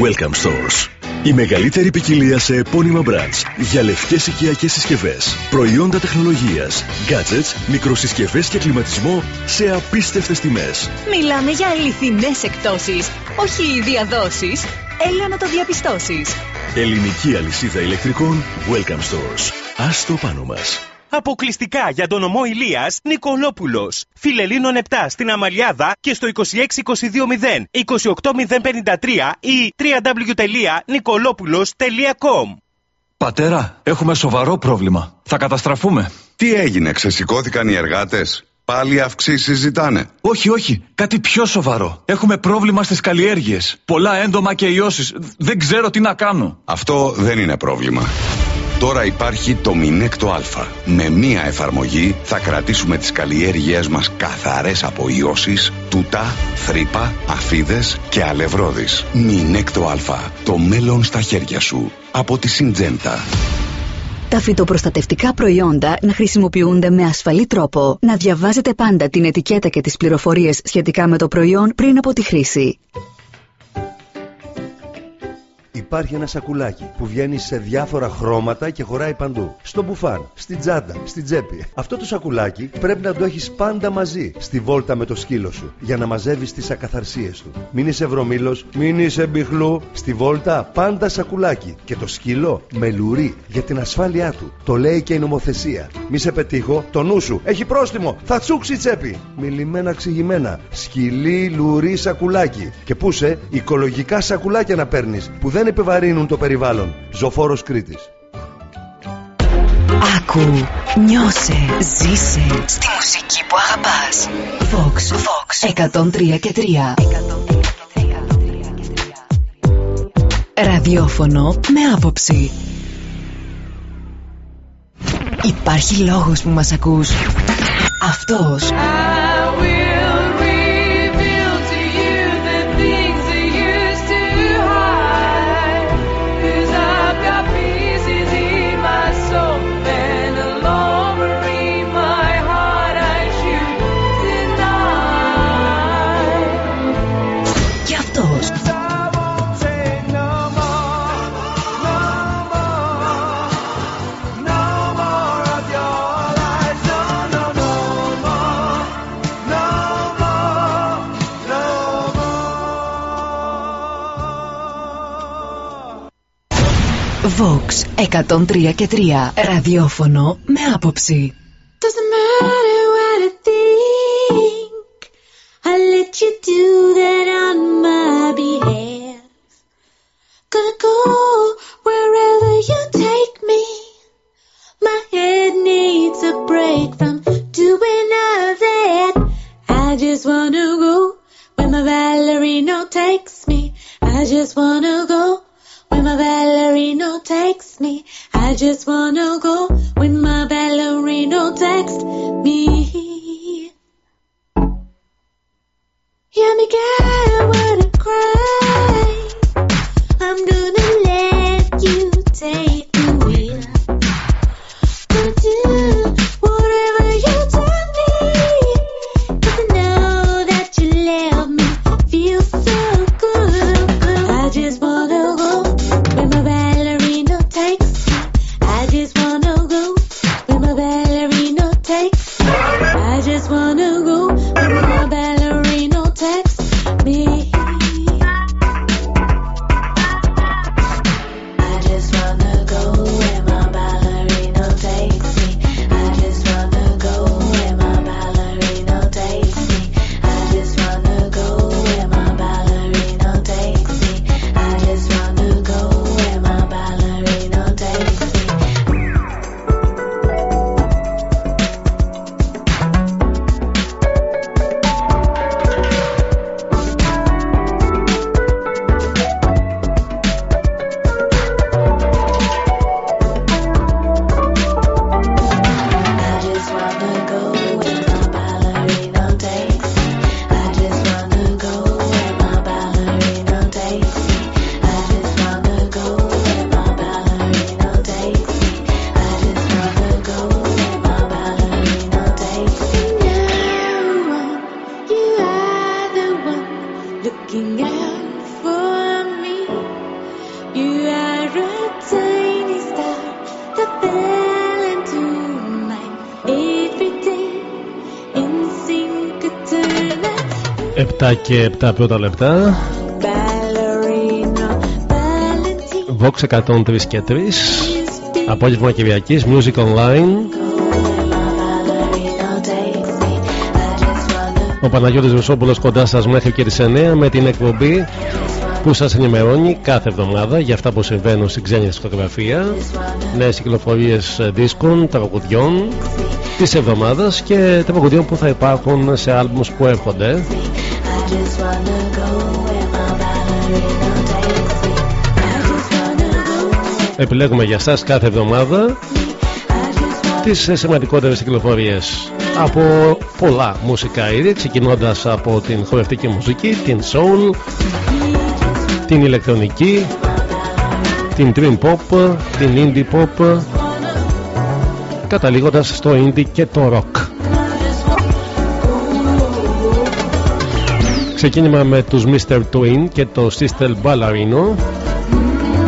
Welcome Stores. Η μεγαλύτερη ποικιλία σε επώνυμα brands για λευκές οικιακές συσκευές, προϊόντα τεχνολογίας, gadgets, μικροσυσκευές και κλιματισμό σε απίστευτες τιμές. Μιλάμε για αληθινές εκτόσεις, όχι διαδόσεις. Έλα να το διαπιστώσεις. Ελληνική αλυσίδα ηλεκτρικών Welcome Stores. Ας το πάνω μας. Αποκλειστικά για τον ομό Ηλίας Νικολόπουλος. Φιλελίνων 7 στην Αμαλιάδα και στο 26220 28053 ή www.nicolopoulos.com Πατέρα, έχουμε σοβαρό πρόβλημα. Θα καταστραφούμε. Τι έγινε, ξεσηκώθηκαν οι εργάτες; Πάλι αυξήσεις ζητάνε; Όχι, όχι. Κάτι πιο σοβαρό. Έχουμε πρόβλημα στις καλλιέργειες. Πολλά έντομα και ιώσεις. Δεν ξέρω τι να κάνω. Αυτό δεν είναι πρόβλημα. Τώρα υπάρχει το Μινέκτο Α. Με μία εφαρμογή θα κρατήσουμε τις καλλιέργειές μας καθαρές από ιώσεις, τούτα, θρύπα, αφίδες και αλευρόδεις. Μινέκτο Α. Το μέλλον στα χέρια σου. Από τη Συντζέντα. Τα φυτοπροστατευτικά προϊόντα να χρησιμοποιούνται με ασφαλή τρόπο. Να διαβάζετε πάντα την ετικέτα και τις πληροφορίες σχετικά με το προϊόν πριν από τη χρήση. Υπάρχει ένα σακουλάκι που βγαίνει σε διάφορα χρώματα και χωράει παντού. Στο μπουφάν, στην τσάντα, στην τσέπη. Αυτό το σακουλάκι πρέπει να το έχεις πάντα μαζί στη βόλτα με το σκύλο σου για να μαζεύεις τις ακαθαρσίες του. Μην είσαι βρωμήλος, μην είσαι μπιχλού. Στη βόλτα πάντα σακουλάκι. Και το σκύλο με λουρί για την ασφάλειά του. Το λέει και η νομοθεσία. Μη σε πετύχω, το νου σου έχει πρόστιμο. Θα τσούξει η τσέπη. Μιλημένα ξηγημένα. Σκυλί, λουρί, σακουλάκι. Και πού σε, οικολογικά σακουλάκια να παίρνεις που δεν επιβαρύνουν το περιβάλλον. Ζωφόρος Κρήτης. Άκου, νιώσε, ζήσε στη μουσική που αγαπάς. Vox, Vox, 103 και 3. Ραδιόφωνο με άποψη. Υπάρχει λόγος που μας ακούς. Αυτός. Vox 103 και 3 ραδιόφωνο με άποψη. Doesn't matter what I think. I let you do that on my behalf. Gonna go wherever you take me. My head needs a break from doing all that. I just wanna go where my ballerino takes me. I just wanna go where my ballerino takes me. I just wanna go when my ballerino texts me. Yeah, get wanna cry. 7 και 7 πρώτα λεπτά. Vox 103 και 3. Απόγευμα Κυριακής, Music Online. Ο Παναγιώτης Βεσόπουλος κοντά σας μέχρι και τις 9 με την εκπομπή που σας ενημερώνει κάθε εβδομάδα για αυτά που συμβαίνουν στην ξένη δισκογραφία νέες κυκλοφορίες δίσκων, τραγουδιών της εβδομάδας και τραγουδιών που θα υπάρχουν σε άλμους που έρχονται Επιλέγουμε για σας κάθε εβδομάδα τις σημαντικότερες κυκλοφορίες από πολλά μουσικά είδη ξεκινώντας από την χορευτική μουσική, την soul, την ηλεκτρονική, την dream pop, την indie pop καταλήγοντας στο indie και το rock. Ξεκίνημα με τους Mr. Twin και το Sister Ballerino.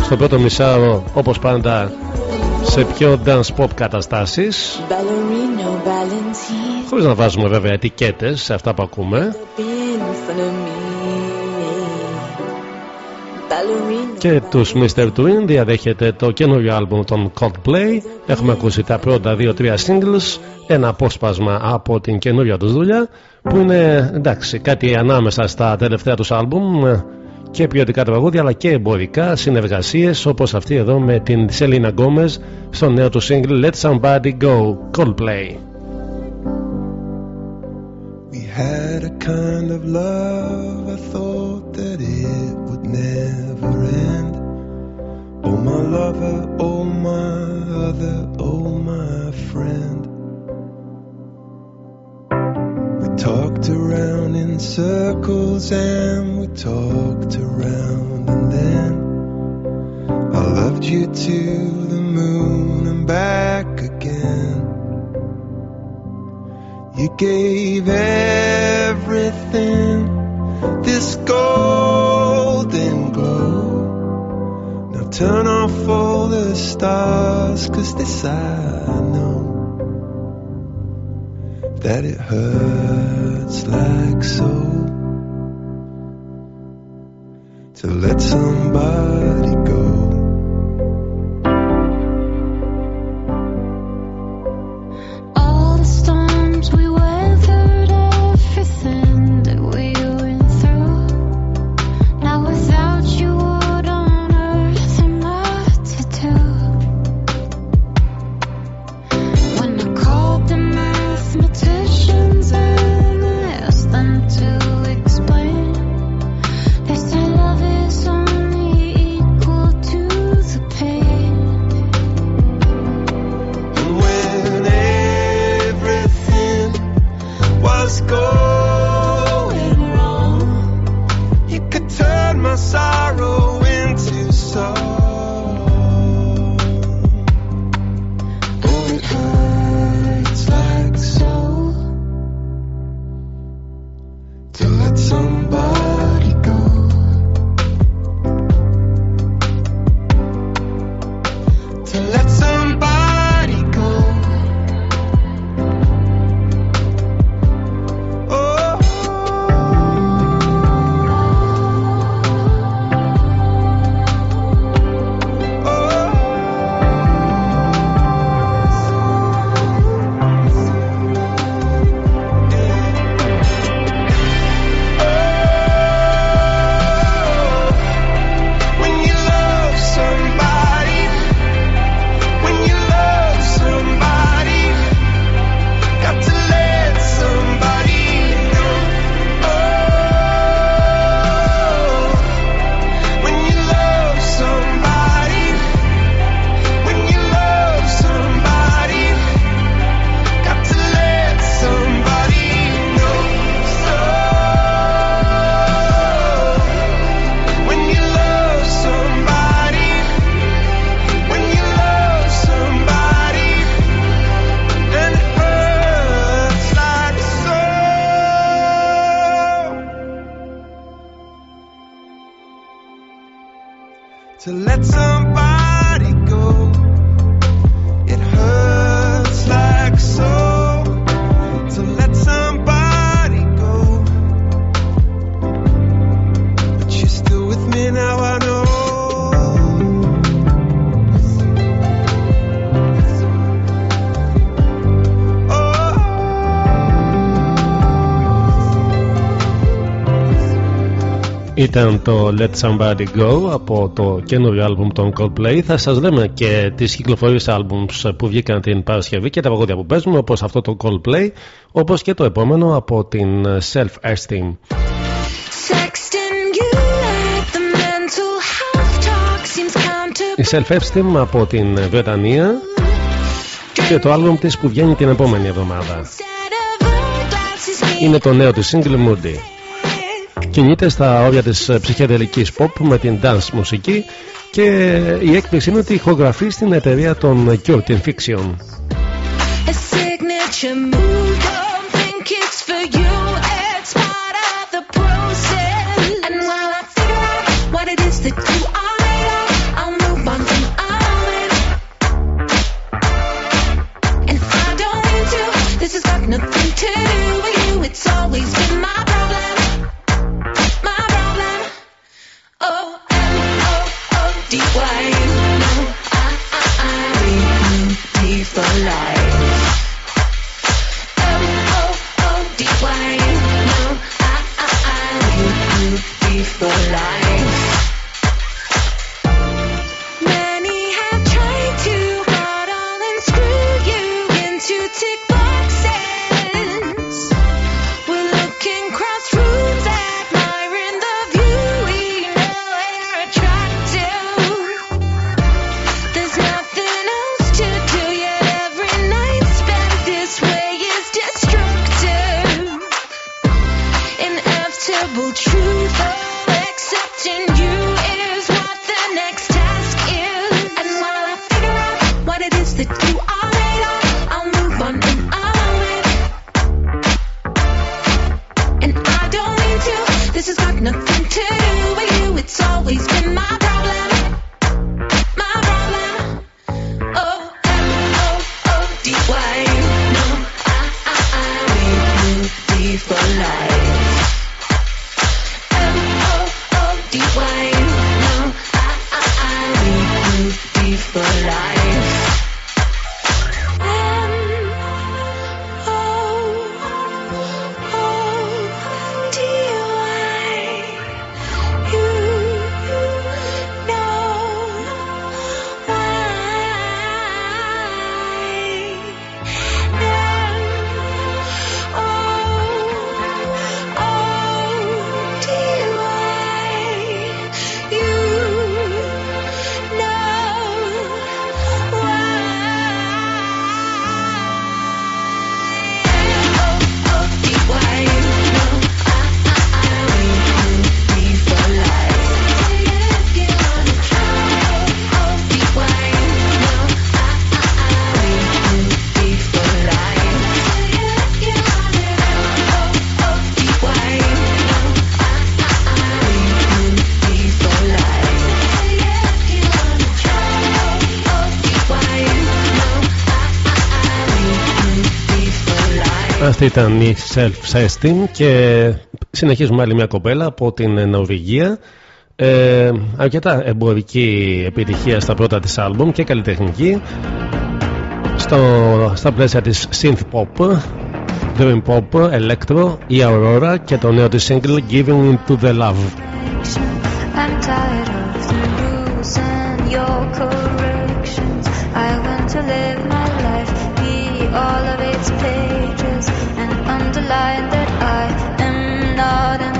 Στο πρώτο μισάρο όπως πάντα σε πιο dance pop καταστάσεις. Χωρίς να βάζουμε βέβαια ετικέτες σε αυτά που ακούμε και τους Mr. Twin διαδέχεται το καινούριο άλμπουμ των Coldplay έχουμε ακούσει τα πρώτα 2-3 singles ένα απόσπασμα από την καινούρια τους δουλειά που είναι εντάξει κάτι ανάμεσα στα τελευταία τους άλμπουμ και ποιοτικά τραγούδια αλλά και εμπορικά συνεργασίες όπως αυτή εδώ με την Selena Gomez στο νέο του single Let Somebody Go Coldplay We had a kind of love I thought that it would never end Oh my lover, oh my other, oh my friend We talked around in circles and we talked around and then I loved you to the moon and back again. You gave everything this golden glow. Now turn all the stars, cause this I know that it hurts like so to let somebody go. Ήταν το Let Somebody Go από το καινούριο άλμπουμ των Coldplay. Θα σας λέμε και τις κυκλοφορίες άλμπουμς που βγήκαν την Παρασκευή και τα παγόδια που παίζουμε όπως αυτό το Coldplay όπως και το επόμενο από την Self Esteem. Sexting you like the mental health talk seems counter. Η Self Esteem από την Βρετανία και το άλμπουμ της που βγαίνει την επόμενη εβδομάδα. Είναι το νέο της single Moody. Κινείται στα όρια της ε, ψυχεδελικής pop με την dance μουσική και η έκπληξη είναι ότι ηχογραφεί στην εταιρεία των Cure Fiction. A signature move, Αυτή ήταν η Self-Esteem και συνεχίζουμε άλλη μια κοπέλα από την Νορβηγία. Ε, αρκετά εμπορική επιτυχία στα πρώτα της άλμπουμ και καλλιτεχνική στο, στα πλαίσια της synth pop dream pop, electro, η Aurora και το νέο της single Giving Into The Love I'm tired of the rules and your corrections. I want to live my life, be all of its pages, and underline that I am not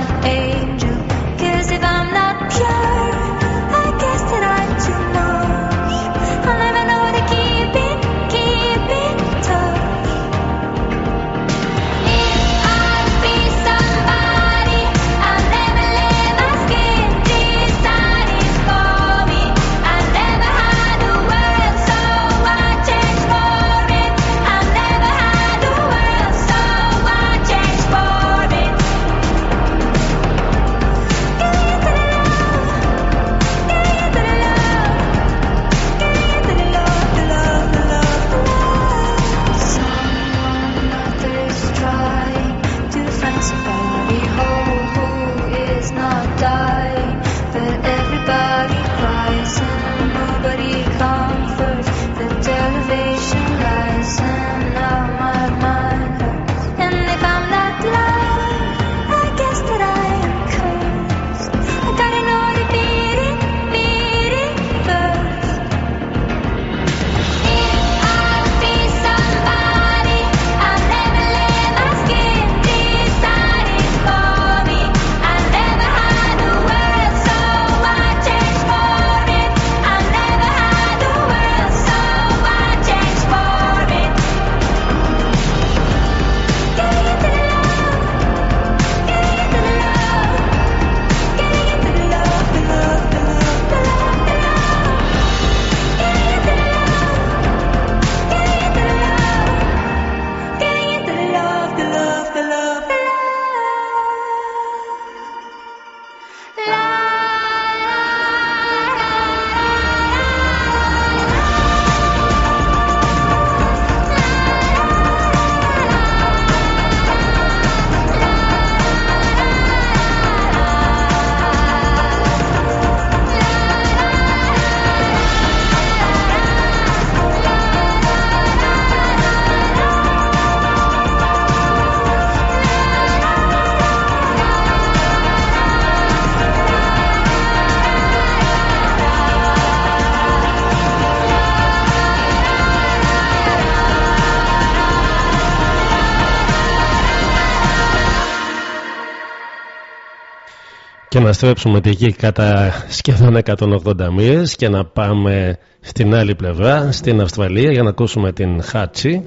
και να στρέψουμε τη γη κατά σχεδόν 180 μοίρες και να πάμε στην άλλη πλευρά, στην Αυστραλία για να ακούσουμε την Χάτσι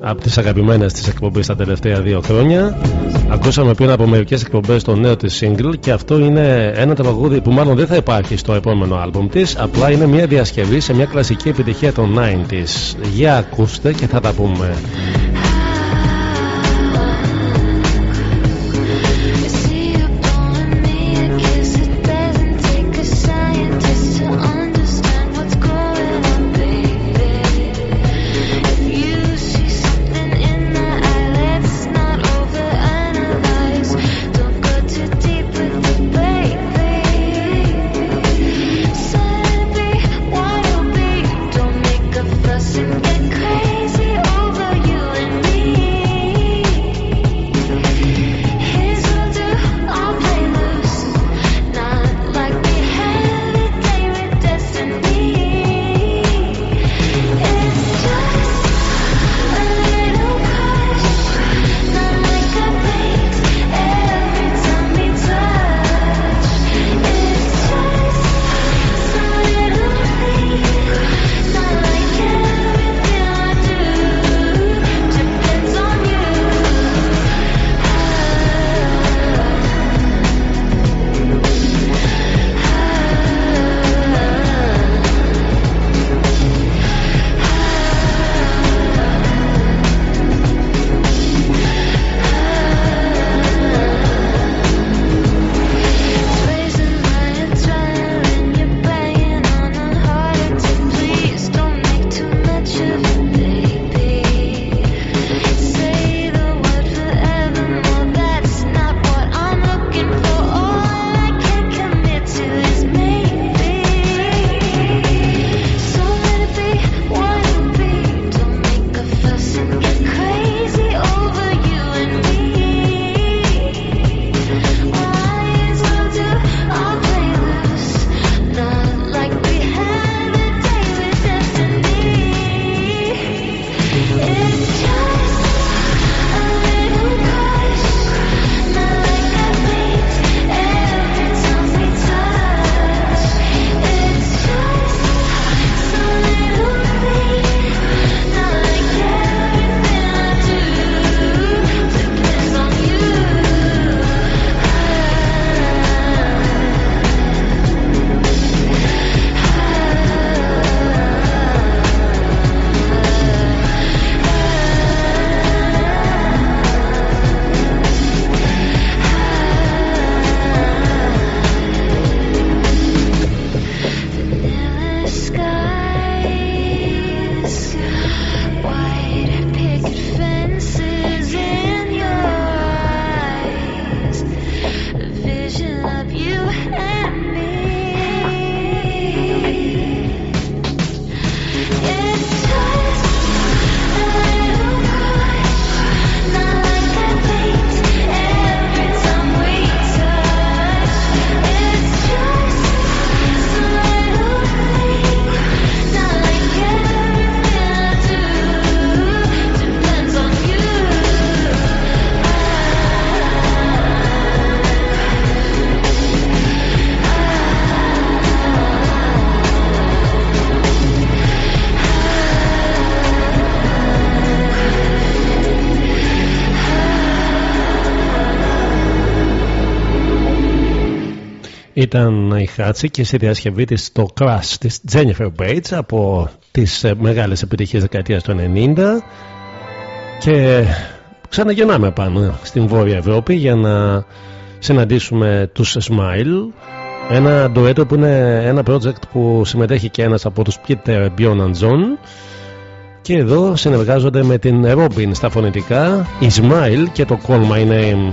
από τις αγαπημένες της εκπομπής τα τελευταία δύο χρόνια. Ακούσαμε πριν από μερικές εκπομπές το νέο της single και αυτό είναι ένα τραγούδι που μάλλον δεν θα υπάρχει στο επόμενο άλμπουμ της απλά είναι μια διασκευή σε μια κλασική επιτυχία των 90s για ακούστε και θα τα πούμε ήταν η Χάτσι και στη διασκευή της το Crash της Jennifer Bates από τις ε, μεγάλες επιτυχίες δεκαετίας του 90 και ξαναγεννάμε πάνω στην Βόρεια Ευρώπη για να συναντήσουμε τους Smile. Ένα ντουέτο που είναι ένα project που συμμετέχει και ένας από τους Peter Bjorn John. Και εδώ συνεργάζονται με την Robin στα φωνητικά η Smile και το Call My Name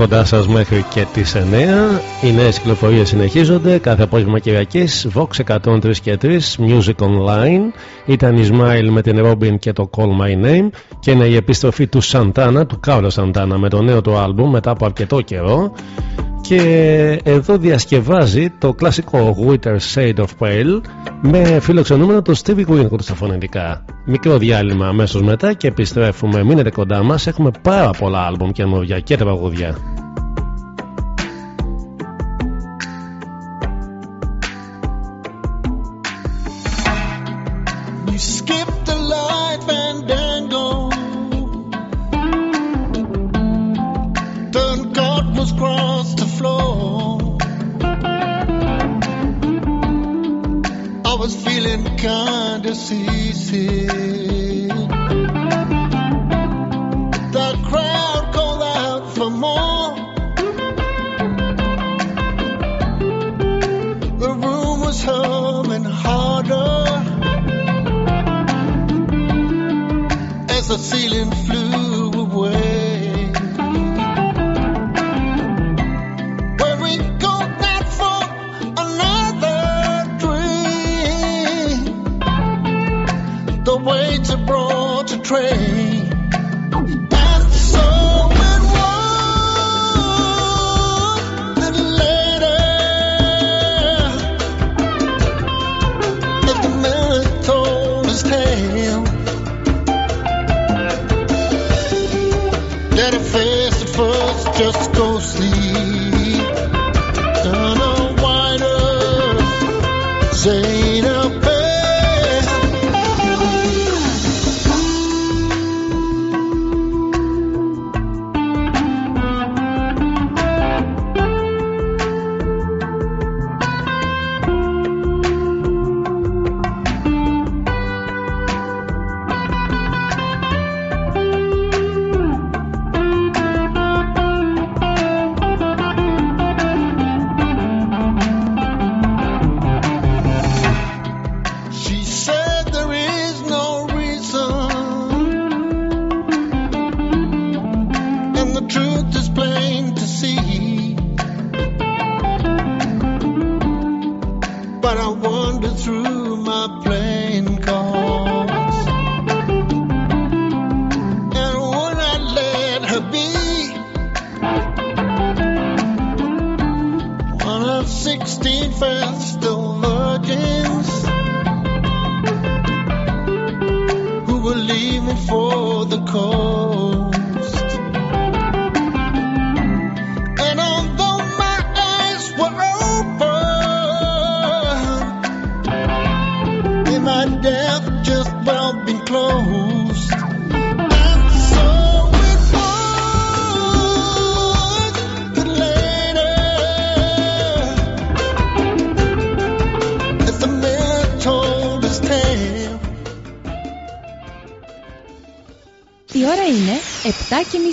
κοντά σας μέχρι και τις 9. Οι νέες κυκλοφορίες συνεχίζονται. Κάθε απόγευμα Κυριακής, Vox 103 και 3, Music Online. Ήταν η Smile με την Robin και το Call My Name. Και είναι η επιστροφή του Santana, του Carlos Santana, με το νέο του άλμπουμ μετά από αρκετό καιρό. Και εδώ διασκευάζει το κλασικό Winter Shade of Pale με φιλοξενούμενο το Stevie Winwood στα φωνητικά. Μικρό διάλειμμα αμέσως μετά και επιστρέφουμε. Μείνετε κοντά μας. Έχουμε πάρα πολλά άλμπουμ καινούργια και τραγουδιά. Cecilia.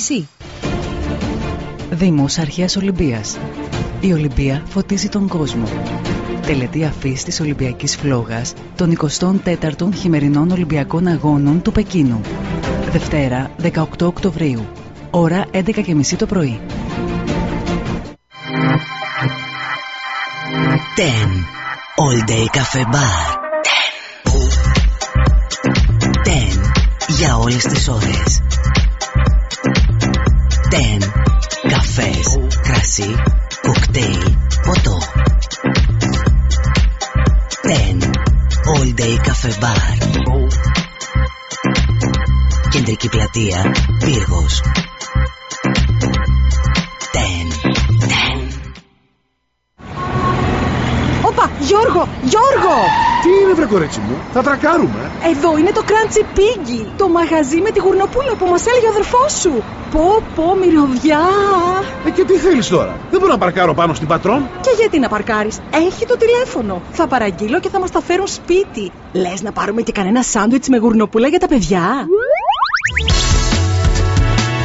7 και μισή. Δήμος Αρχαίας Ολυμπίας. Η Ολυμπία φωτίζει τον κόσμο. Τελετή αφής της Ολυμπιακής Φλόγας των 24ων Χειμερινών Ολυμπιακών Αγώνων του Πεκίνου. Δευτέρα 18 Οκτωβρίου. Ώρα 11.30 το πρωί. Ten. All Day Cafe Bar. Ten. Για όλες τις ώρες. Θα τρακάρουμε. Εδώ είναι το Crunchy Piggy, το μαγαζί με τη γουρνοπούλα που μας έλεγε ο αδερφός σου. Πω, πω, μυρωδιά! Ε, και τι θέλεις τώρα, δεν μπορώ να παρκάρω πάνω στην πατρόν. Και γιατί να παρκάρεις, έχει το τηλέφωνο. Θα παραγγείλω και θα μας τα φέρουν σπίτι. Λες να πάρουμε και κανένα σάντουιτς με γουρνοπούλα για τα παιδιά;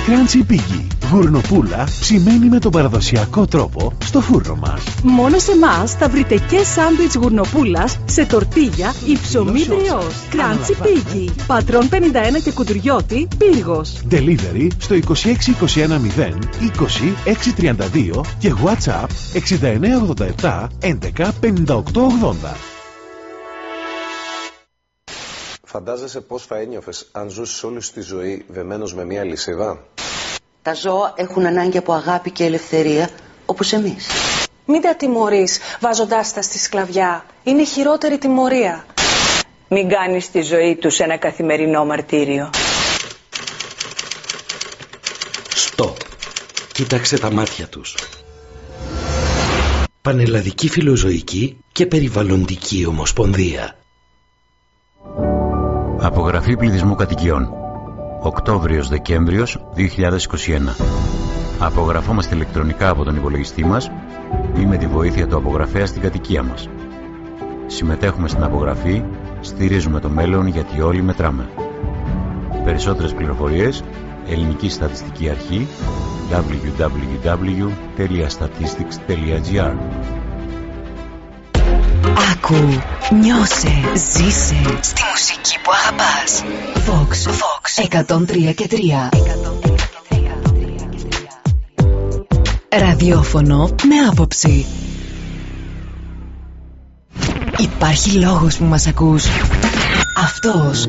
Crunchy Piggy. Γουρνοπούλα ψημένη με τον παραδοσιακό τρόπο στο φούρνο μας. Μόνο σε εμάς θα βρείτε και σάντουιτς γουρνοπούλας σε τορτίγια ή ψωμί μπριός. Κράντσι Piggy. Πατρών 51 και κουτουριώτη, πύργος. Delivery στο 26210 20 632 και WhatsApp 6987 11 5880. Φαντάζεσαι πώς θα ένιωθες αν ζούσες όλη σου τη ζωή δεμένος με μία λυσίδα; Τα ζώα έχουν ανάγκη από αγάπη και ελευθερία, όπως εμείς. Μην τα τιμωρείς βάζοντάς τα στη σκλαβιά. Είναι χειρότερη τιμωρία. Μην κάνεις τη ζωή τους ένα καθημερινό μαρτύριο. Στοπ. Κοίταξε τα μάτια τους. Πανελλαδική Φιλοζωική και Περιβαλλοντική Ομοσπονδία. Απογραφή πληθυσμού κατοικιών. Οκτώβριος-Δεκέμβριος 2021. Απογραφόμαστε ηλεκτρονικά από τον υπολογιστή μας ή με τη βοήθεια του απογραφέα στην κατοικία μας. Συμμετέχουμε στην απογραφή, στηρίζουμε το μέλλον γιατί όλοι μετράμε. Περισσότερες πληροφορίες, Ελληνική Στατιστική Αρχή, www.statistics.gr Άκου, νιώσε, ζήσε στη μουσική που αγαπάς. Vox, Vox 103 και 3. Ραδιόφωνο με άποψη. Υπάρχει λόγος που μας ακούς. Αυτός.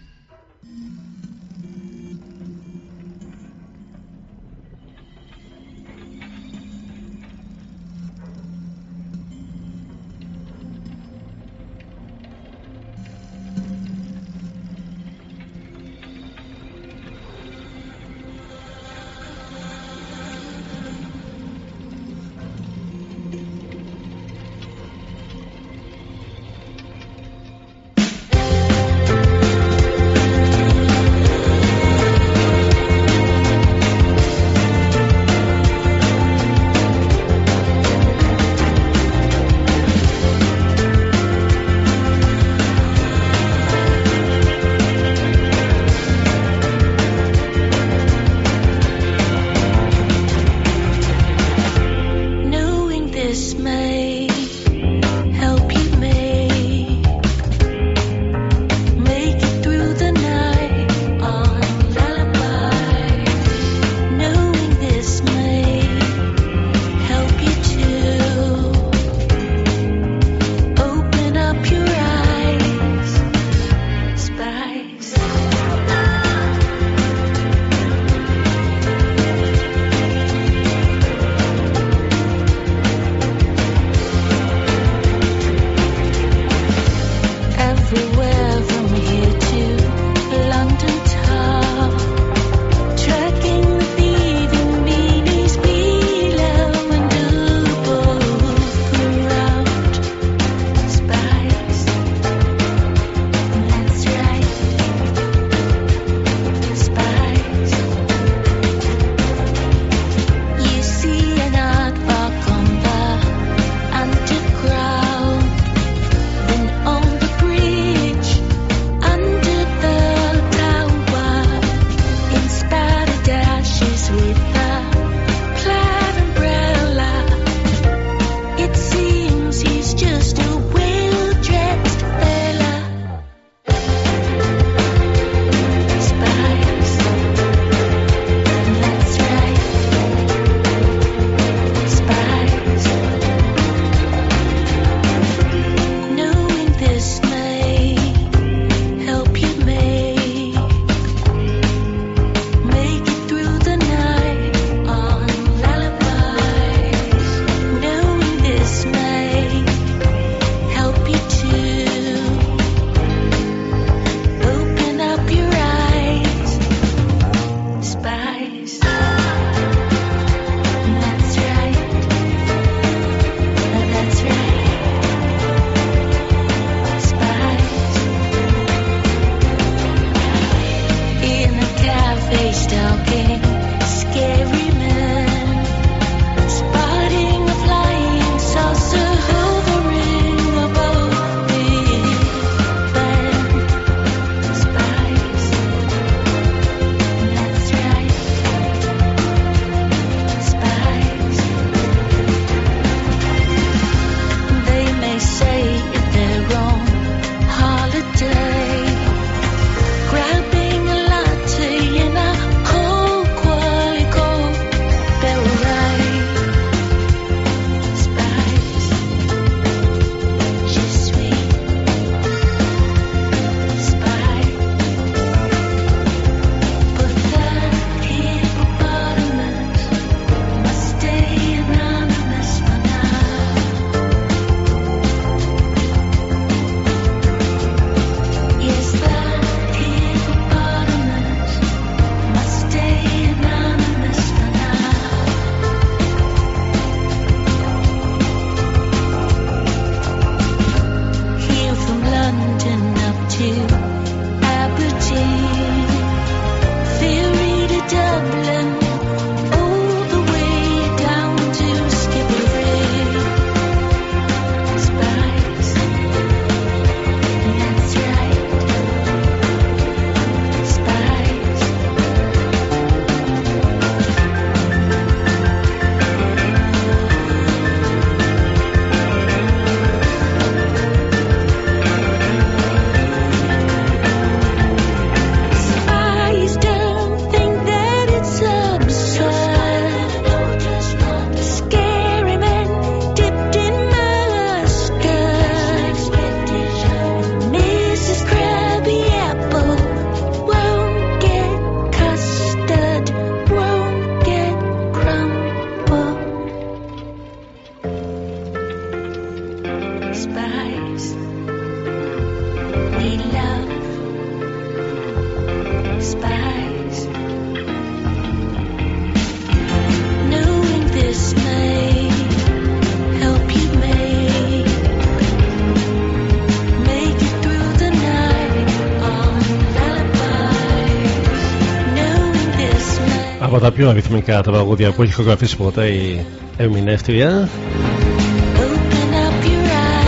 Από τα πιο αριθμικά τραγούδια που έχει χογραφήσει ποτέ η ερμηνεύτρια.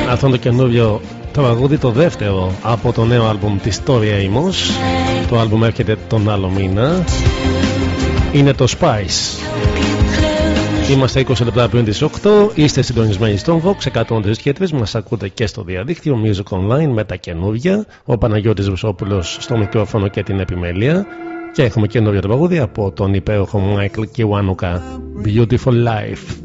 Αυτό είναι το καινούριο τραγούδι, το δεύτερο από το νέο άλμπουμ της Tory Amos. Το άλμπουμ έρχεται τον άλλο μήνα. Είναι το Spice. Είμαστε 20 λεπτά πριν τις 8. Είστε συντονισμένοι στον Vox 103 και 3. Μας ακούτε και στο διαδίκτυο Music Online με τα καινούργια. Ο Παναγιώτης Βουσόπουλος στο μικρόφωνο και την επιμέλεια και έχουμε καινούργια τραγούδια από τον υπέροχο Μάικλ Κιουάνουκα. Beautiful Life.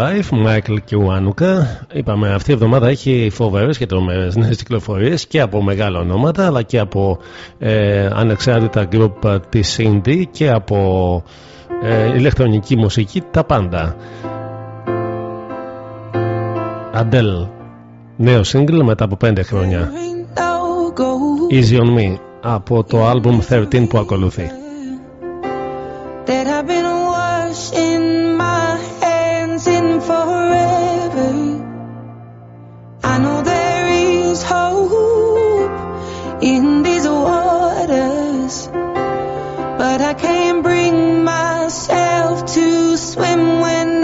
Life, Michael και Ουάνουκα. Είπαμε αυτή η εβδομάδα έχει φοβερές και τρομερές νέες κυκλοφορίες και από μεγάλα ονόματα αλλά και από ε, ανεξάρτητα group της Indie και από ε, ηλεκτρονική μουσική. Τα πάντα. Αντέλ, νέο single μετά από 5 χρόνια. Easy on me από το album 13 που ακολουθεί. in these waters, but I can't bring myself to swim when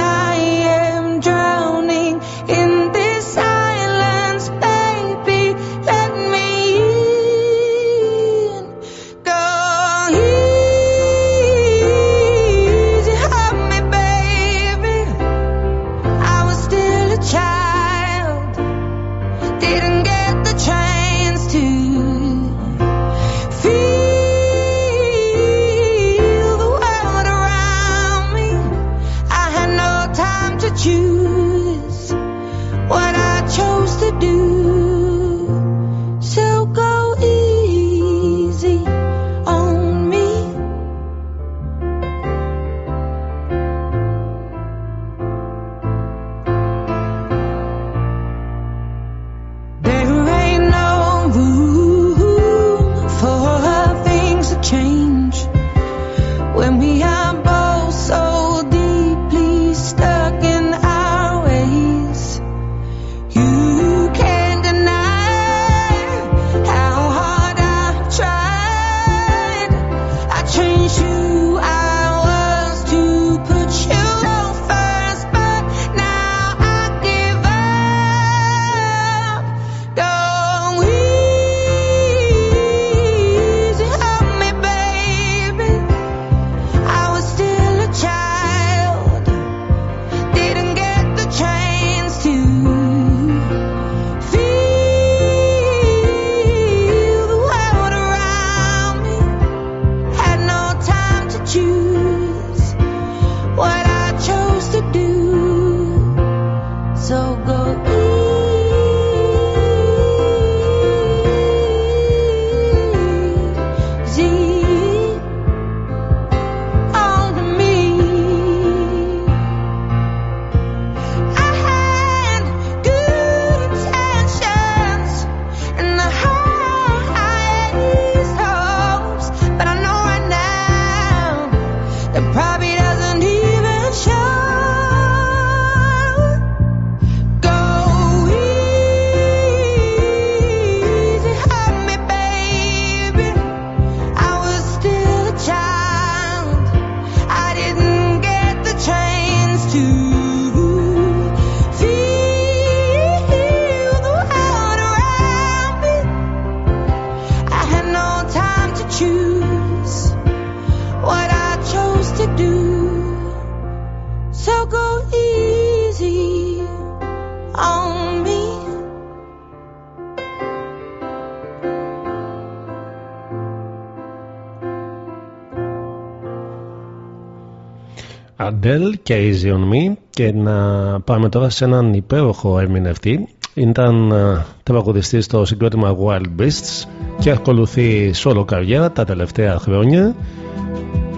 Bell και Easy On Me και να πάμε τώρα σε έναν υπέροχο ερμηνευτή. Ήταν ε, τραγουδιστή στο συγκρότημα Wild Beasts και ακολουθεί solo καριέρα τα τελευταία χρόνια.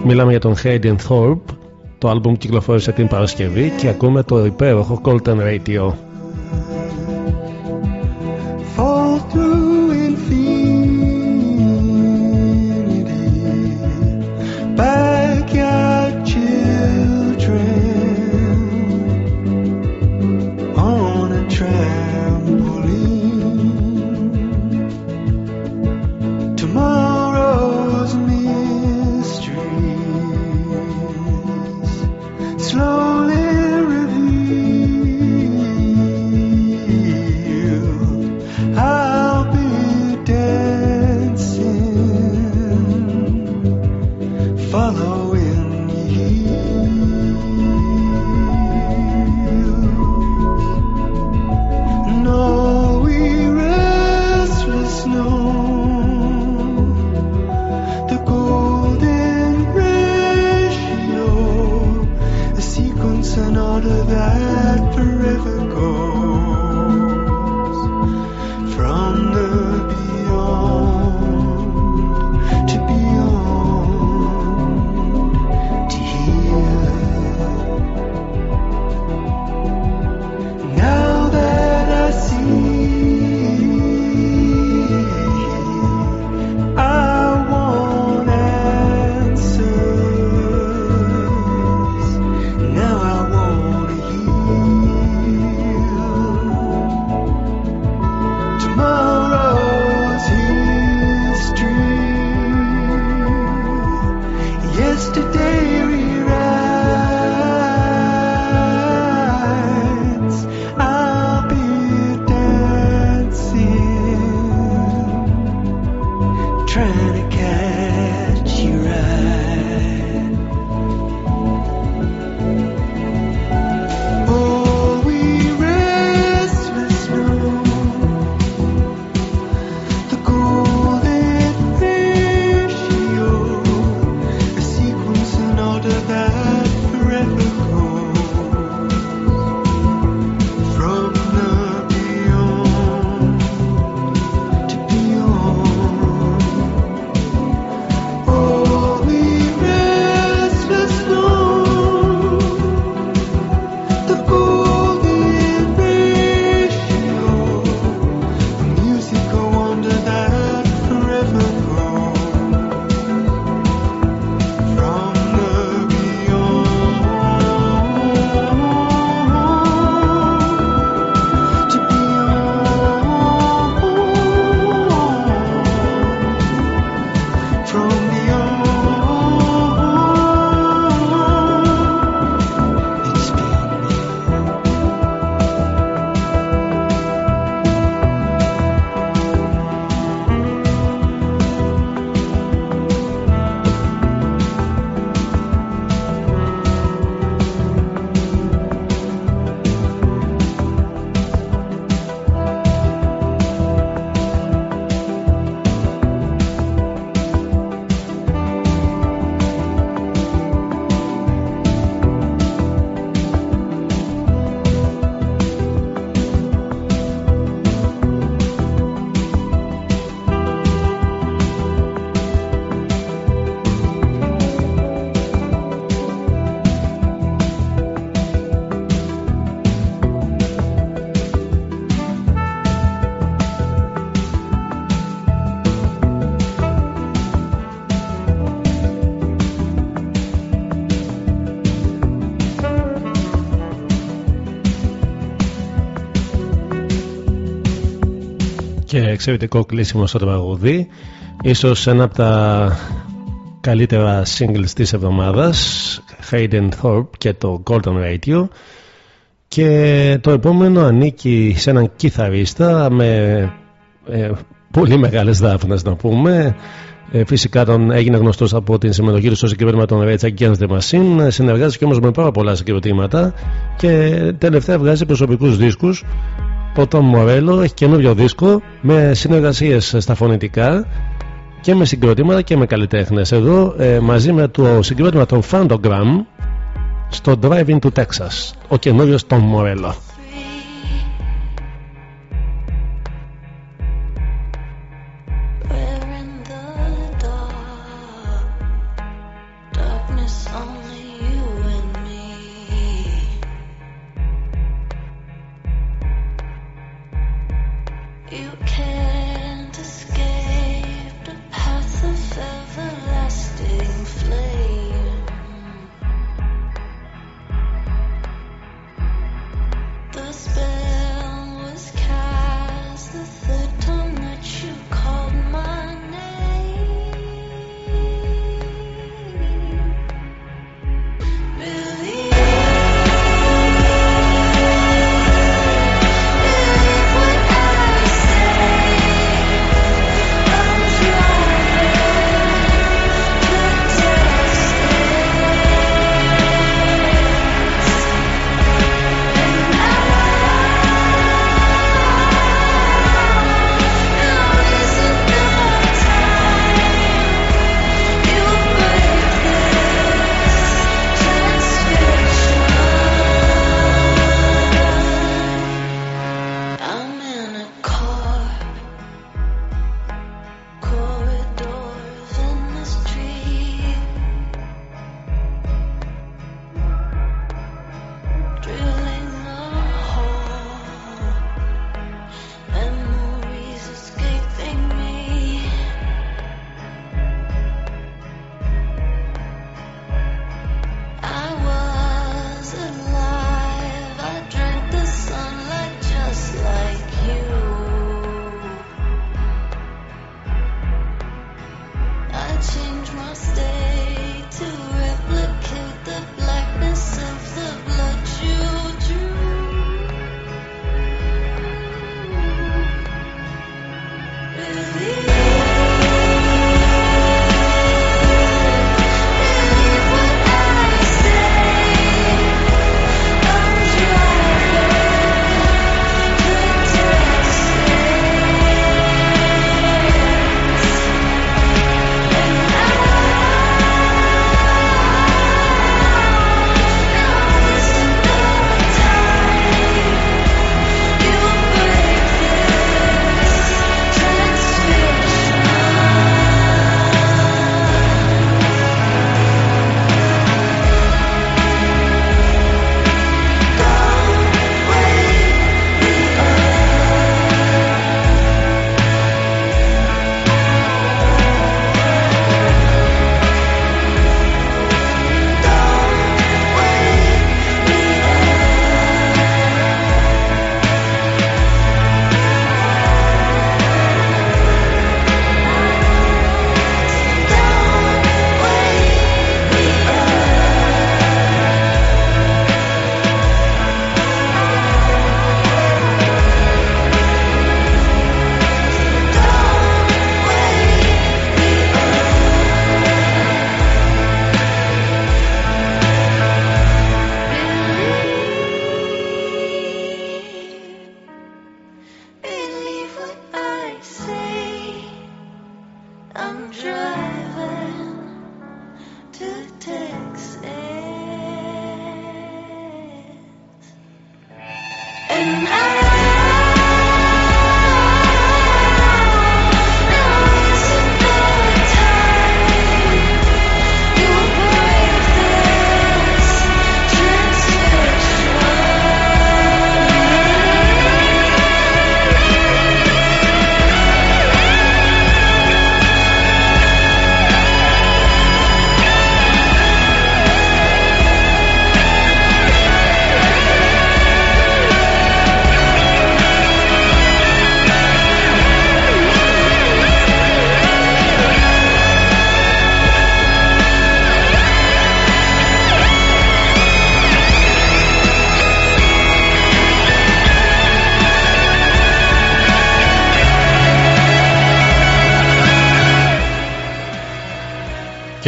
Μιλάμε για τον Hayden Thorpe. Το άλμπουμ κυκλοφόρησε την Παρασκευή και ακούμε το υπέροχο Colton Radio. Fall εξαιρετικό κλείσιμο στο τραγούδι. Ίσως ένα από τα καλύτερα singles της εβδομάδας Hayden Thorpe και το Golden Radio και το επόμενο ανήκει σε έναν κιθαρίστα με ε, πολύ μεγάλες δάφνες να πούμε ε, φυσικά τον έγινε γνωστός από την συμμετοχή του στο συγκεκριμένο των Rage Against the Machine. Συνεργάζεται και όμως με πάρα πολλά συγκροτήματα και τελευταία βγάζει προσωπικούς δίσκους. Ο Tom Morello έχει καινούριο δίσκο με συνεργασίες στα φωνητικά και με συγκροτήματα και με καλλιτέχνες. Εδώ ε, μαζί με το συγκρότημα των Fandogram στο Driving to Texas. Ο καινούριος Tom Morello.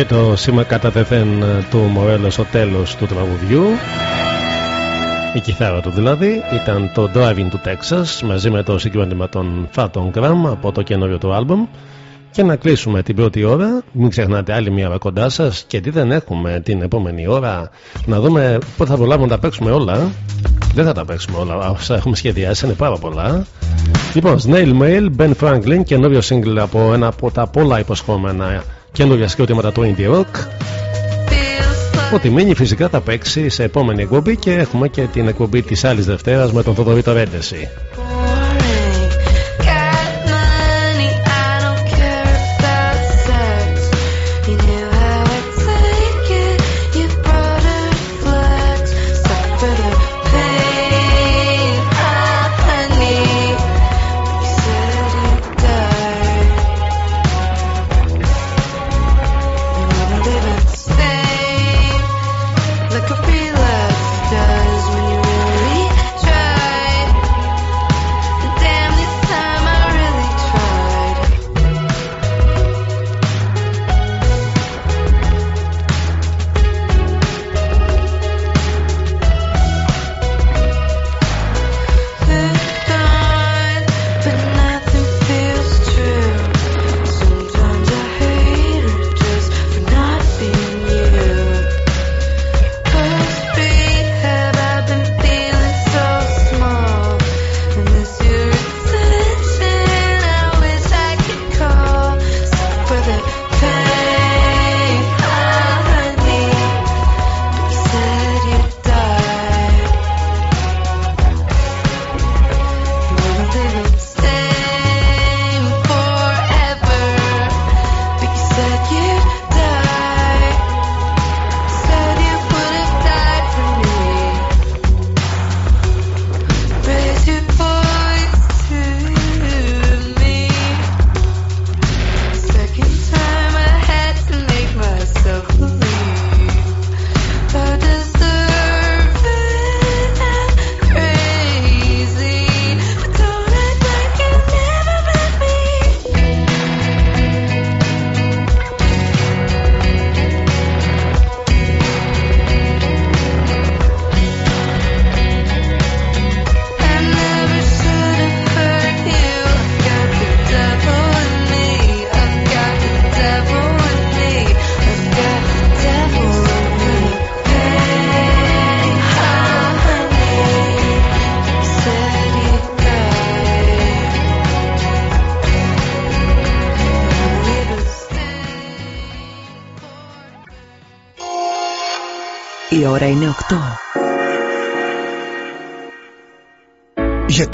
Και το σήμα κατά τεθέν του Μορέλο στο τέλος του τραγουδιού. Η κιθάρα του δηλαδή ήταν το Driving to Texas μαζί με το συγκρότημα των Phantom Gram από το καινούριο του άλμπομ και να κλείσουμε την πρώτη ώρα μην ξεχνάτε άλλη μια ώρα κοντά σας και τι δεν έχουμε την επόμενη ώρα να δούμε πότε θα προλάβουμε να τα παίξουμε όλα. Δεν θα τα παίξουμε όλα όσα έχουμε σχεδιάσει είναι πάρα πολλά. Λοιπόν Snail Mail, Ben Franklin καινούριο single από ένα από τα πολλά υποσχόμενα καινούργια συγκρότηματα του Indie Rock Ό,τι μείνει φυσικά θα παίξει σε επόμενη εκπομπή και έχουμε και την εκπομπή της άλλης Δευτέρας με τον Θοδωρή Τωρέντεση.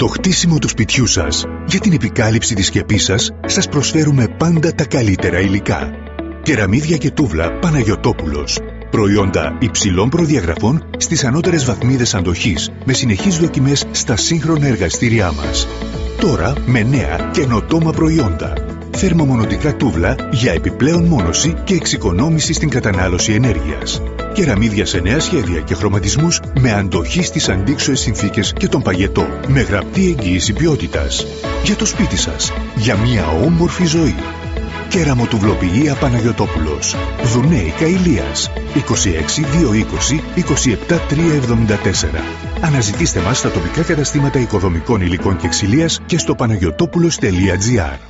Το χτίσιμο του σπιτιού σας, για την επικάλυψη της σκεπής σας, σας προσφέρουμε πάντα τα καλύτερα υλικά. Κεραμίδια και τούβλα Παναγιωτόπουλος. Προϊόντα υψηλών προδιαγραφών στις ανώτερες βαθμίδες αντοχής, με συνεχείς δοκιμές στα σύγχρονα εργαστήριά μας. Τώρα με νέα καινοτόμα προϊόντα. Θερμομονωτικά τούβλα για επιπλέον μόνωση και εξοικονόμηση στην κατανάλωση ενέργειας. Κεραμίδια σε νέα σχέδια και χρωματισμούς με αντοχή στις αντίξωες συνθήκες και τον παγετό. Με γραπτή εγγύηση ποιότητας. Για το σπίτι σας. Για μια όμορφη ζωή. Κεραμοτουβλοποιία Παναγιωτόπουλος. Δουνέικα Ηλίας. 26 220 27 374. Αναζητήστε μας στα τοπικά καταστήματα οικοδομικών υλικών και ξυλίας και στο παναγιωτόπουλος.gr.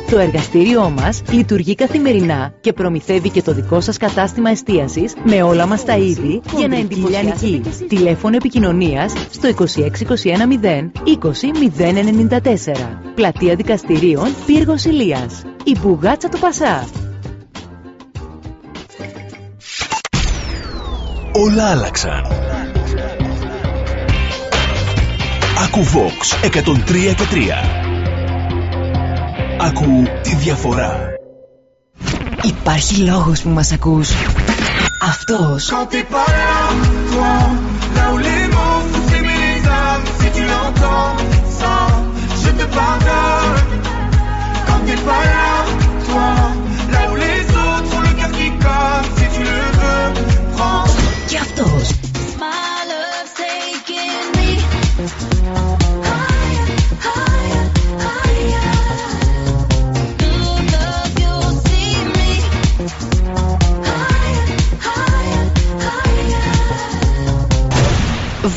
Το εργαστήριό μας λειτουργεί καθημερινά και προμηθεύει και το δικό σας κατάστημα εστίασης με όλα μας τα είδη για να εντυπωσιάσει. Τηλέφωνο επικοινωνίας στο 26210 20094. Πλατεία Δικαστηρίων Πύργος Ηλίας. Η μπουγάτσα του Πασά. Όλα άλλαξαν. Ακού Vox 103 και 3. Ακού τη διαφορά. Υπάρχει λόγος που μας ακούς. Αυτός Quand t'es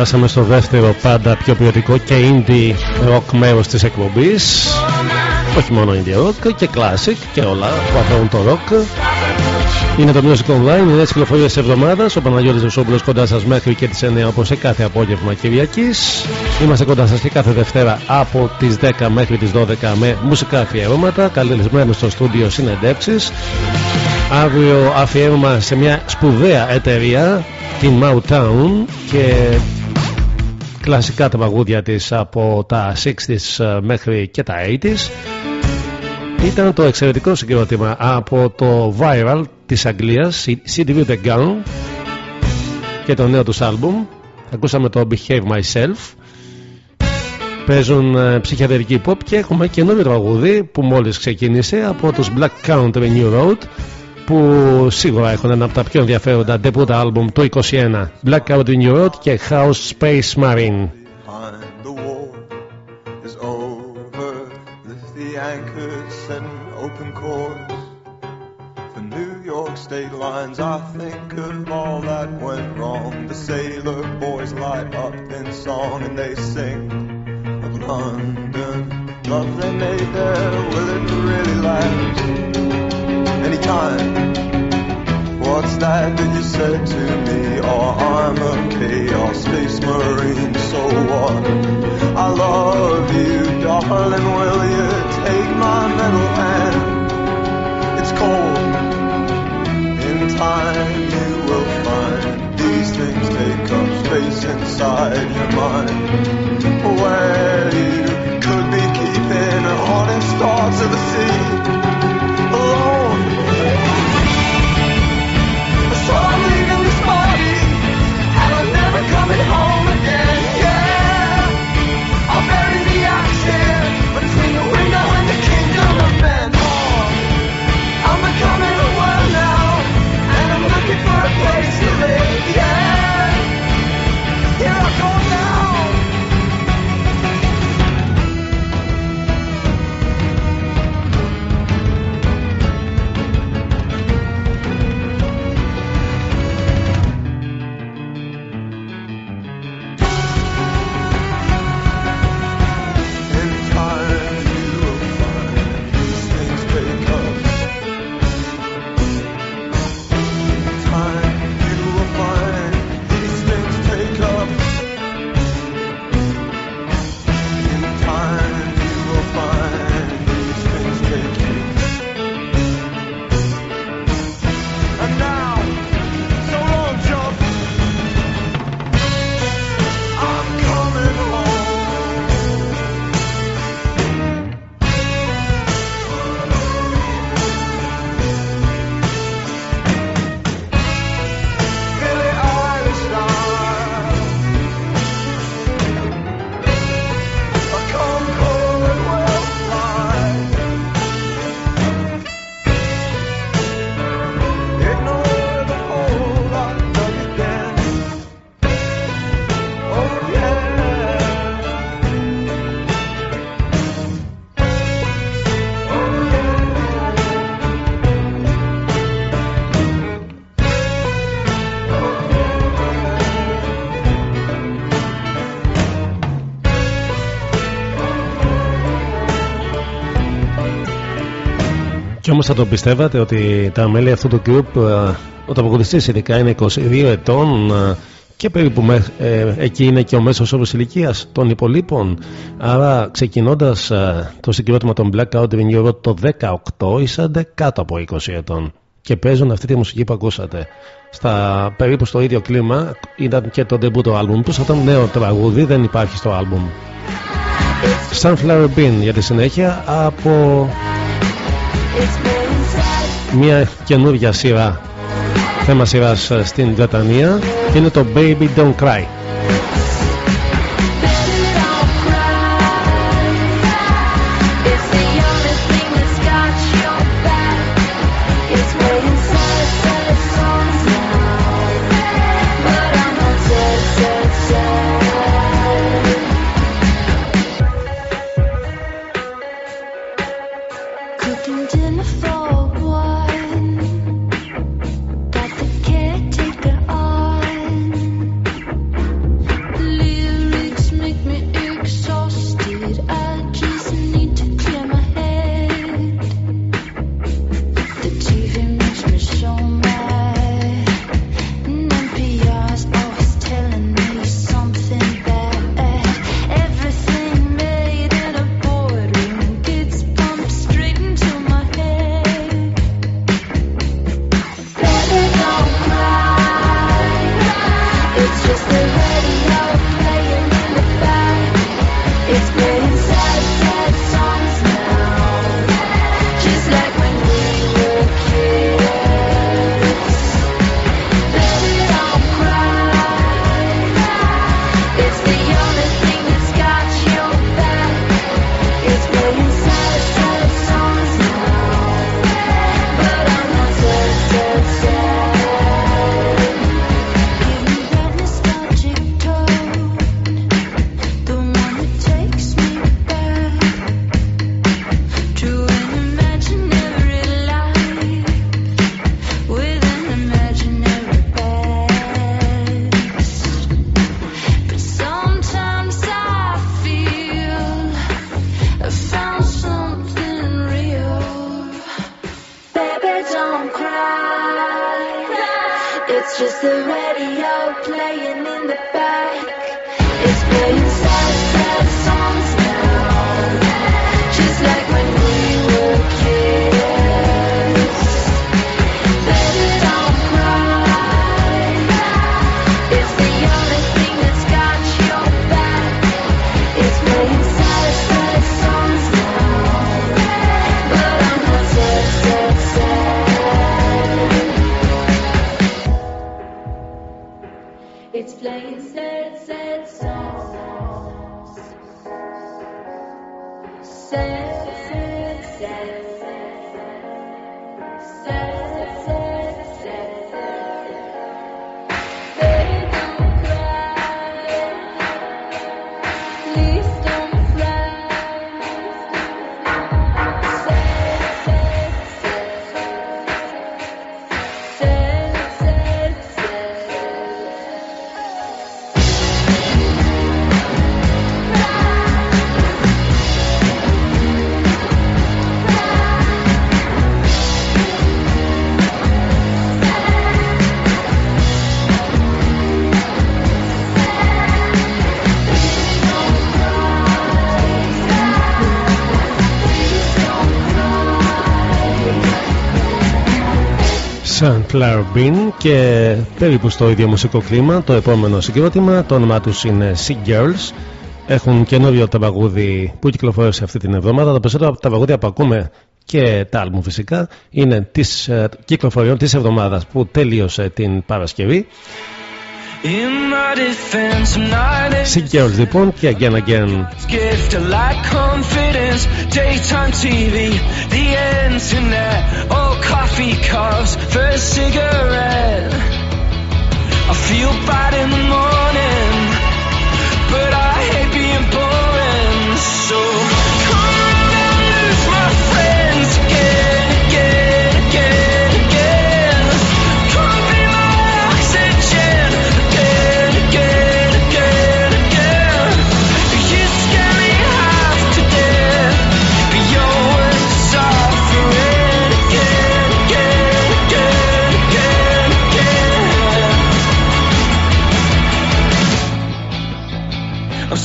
Πέρασαμε στο δεύτερο πάντα πιο ποιοτικό και indie rock μέρος της εκπομπής. Όχι μόνο indie rock και classic και όλα που αφορούν το rock. Είναι το Music Online, είναι τις πληροφορίες της εβδομάδας. Ο Παναγιώτης Ρουσόμπουλος κοντά σας μέχρι και τις 9 όπως σε κάθε απόγευμα Κυριακής. Είμαστε κοντά σας και κάθε Δευτέρα από τις 10 μέχρι τις 12 με μουσικά αφιερώματα. Καλεσμένους στο στούντιο συνεντεύξεις. Αύριο αφιέρωμα σε μια σπουδαία εταιρεία την Motown και κλασικά τα παγούδια της από τα 60s μέχρι και τα 80s ήταν το εξαιρετικό συγκρότημα από το Viral της Αγγλίας CD with the Gun και το νέο τους άλμπουμ. Ακούσαμε το Behave Myself. Παίζουν ε, ψυχιατρική pop και έχουμε καινούριο τραγούδι που μόλις ξεκίνησε από τους Black Country New Road που σίγουρα έχουν ένα από τα πιο ενδιαφέροντα debut album του 21 Black Country New Road και House Space Marine behind the wall is over. Lift the anchors and open chords. For New York state lines, I think of all that went wrong. The sailor boys light up in song and they sing of London. Love they made there, will it really last? anytime. What's that that you said to me? Oh, I'm a chaos space marine, so what? I love you, darling. Will you take my metal hand? It's cold. In time, you will find these things take up space inside your mind. Where you could be keeping haunting thoughts of the sea. Και όμως θα το πιστεύατε ότι τα μέλη αυτού του group, ε, ο τραγουδιστής ειδικά είναι 22 ετών ε, και περίπου με, ε, εκεί είναι και ο μέσος όρος ηλικίας των υπολείπων. Άρα ξεκινώντας ε, το συγκρότημα των Blackout in Europe το 18 ήσαντε κάτω από 20 ετών και παίζουν αυτή τη μουσική που ακούσατε. Στα περίπου στο ίδιο κλίμα ήταν και το debut το album τους, αυτό νέο τραγούδι δεν υπάρχει στο album. Sunflower Bean για τη συνέχεια από μια καινούργια σειρά θέμα σειράς ε, στην Βρετανία. Και είναι το Baby Don't Cry Claire Bean και περίπου στο ίδιο μουσικό κλίμα το επόμενο συγκρότημα το όνομά τους είναι Sea Girls έχουν καινούριο τραγούδι που κυκλοφόρησε αυτή την εβδομάδα. Τα περισσότερα από τα τραγούδια που ακούμε και τα άλμου φυσικά είναι της ε, κυκλοφοριών της εβδομάδας που τελείωσε την Παρασκευή In my defense, I'm not a Sea Girls λοιπόν και Again Again gift. I like confidence, daytime TV, the internet, or coffee cups for a cigarette. I feel bad in the morning, but I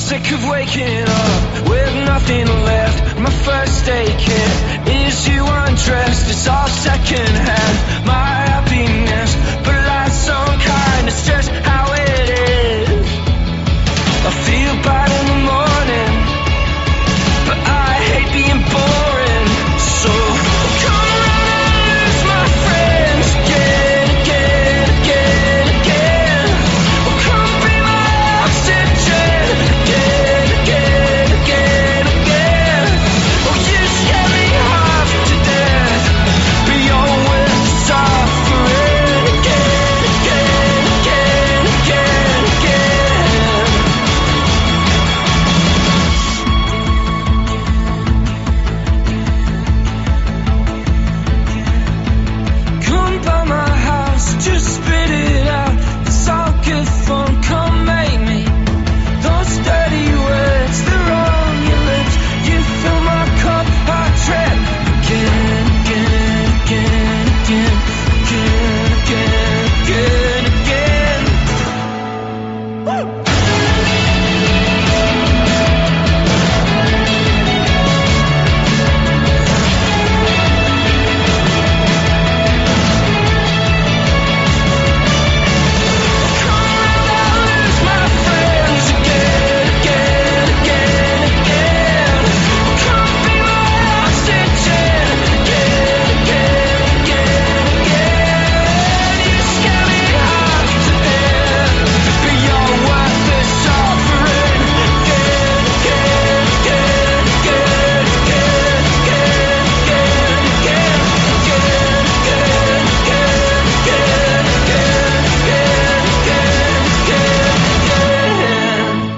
sick of waking up with nothing left. My first aid kit is you undressed. It's all secondhand. My happiness, but like some kind. It's just how it is. I feel bad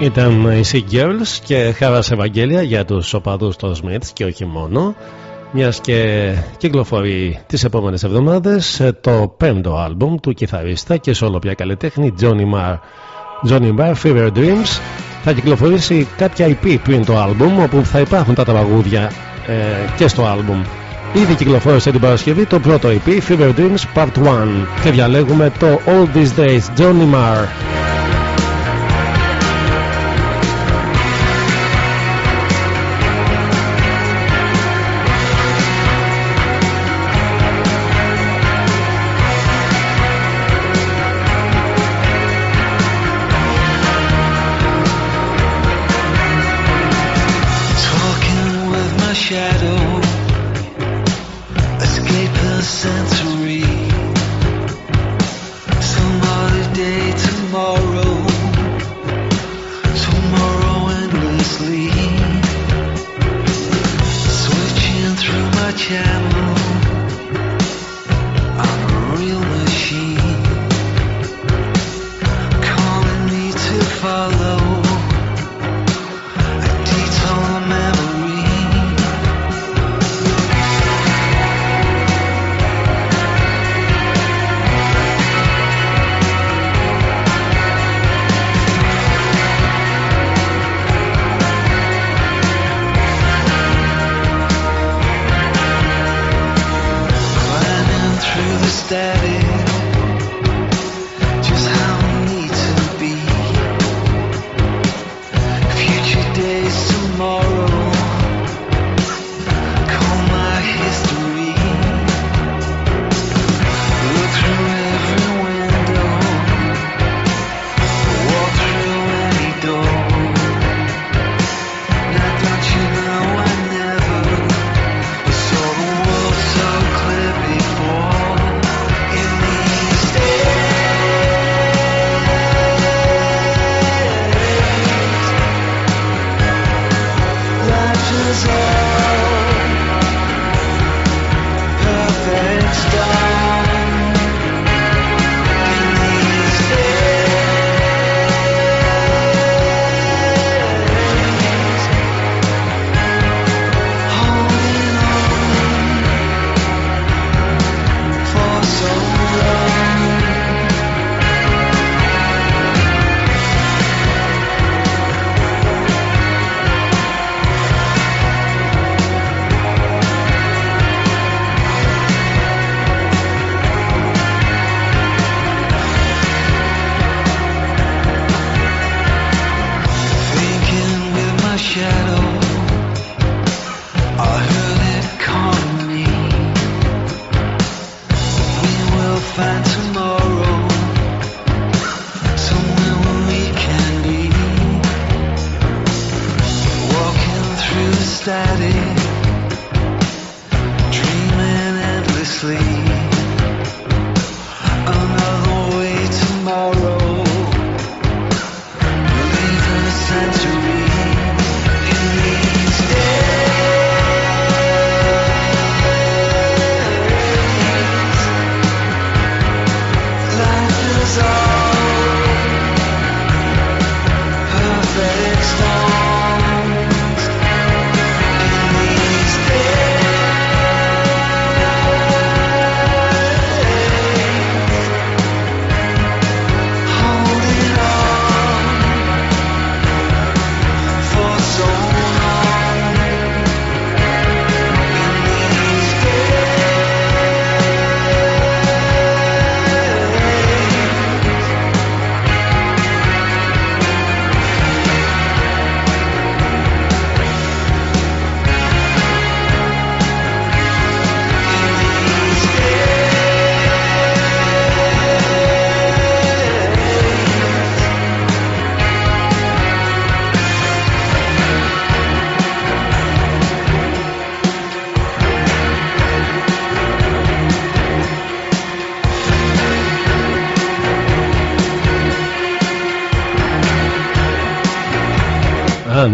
Ήταν οι Sea Girls και χάρας Ευαγγέλια για τους οπαδούς των Smiths και όχι μόνο μιας και κυκλοφορεί τις επόμενες εβδομάδες ε, το πέμπτο άλμπουμ του κιθαρίστα και σόλο πια καλλιτέχνη Johnny Marr. Johnny Marr Fever Dreams. Θα κυκλοφορήσει κάποια EP πριν το άλμπουμ όπου θα υπάρχουν τα τραγούδια ε, και στο άλμπουμ. Ήδη κυκλοφόρησε την Παρασκευή το πρώτο EP Fever Dreams Part 1 και διαλέγουμε το All These Days Johnny Marr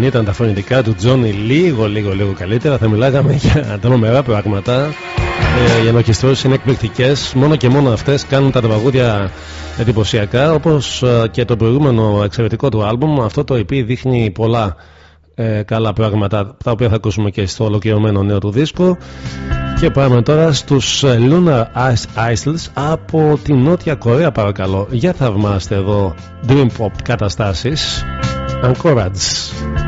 ήταν τα φωνητικά του Τζόνι λίγο λίγο λίγο καλύτερα. Θα μιλάγαμε για τρομερά πράγματα. Ε, οι ενορχιστρώσεις είναι εκπληκτικές. Μόνο και μόνο αυτές κάνουν τα τραγούδια εντυπωσιακά όπως ε, και το προηγούμενο εξαιρετικό του άλμπουμ. Αυτό το EP δείχνει πολλά ε, καλά πράγματα τα οποία θα ακούσουμε και στο ολοκληρωμένο νέο του δίσκο. Και πάμε τώρα στους ε, Lunar Ice Isles από τη Νότια Κορέα παρακαλώ. Για θαυμάστε εδώ Dream Pop καταστάσεις. Anchorage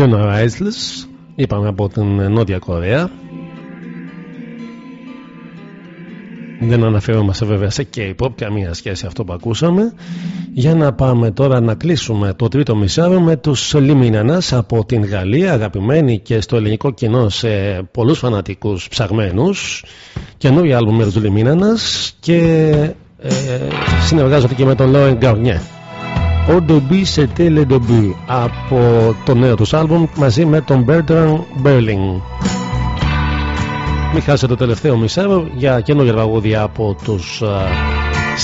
Lunar Isles, είπαμε από την Νότια Κορέα. Δεν αναφερόμαστε βέβαια σε K-pop, καμία σχέση αυτό που ακούσαμε. Για να πάμε τώρα να κλείσουμε το τρίτο μισάρο με τους Λιμινανάς από την Γαλλία, αγαπημένοι και στο ελληνικό κοινό σε πολλούς φανατικούς ψαγμένους. Καινούργια άλμπουμ με τους Λιμινανάς και ε, συνεργάζονται και με τον Λόεν Γκαρνιέ. Ο Debut C'était le début από το νέο τους άλμπουμ μαζί με τον Bertrand Berling. Μην χάσετε το τελευταίο μισάρο για καινούργια τραγούδια από τους uh,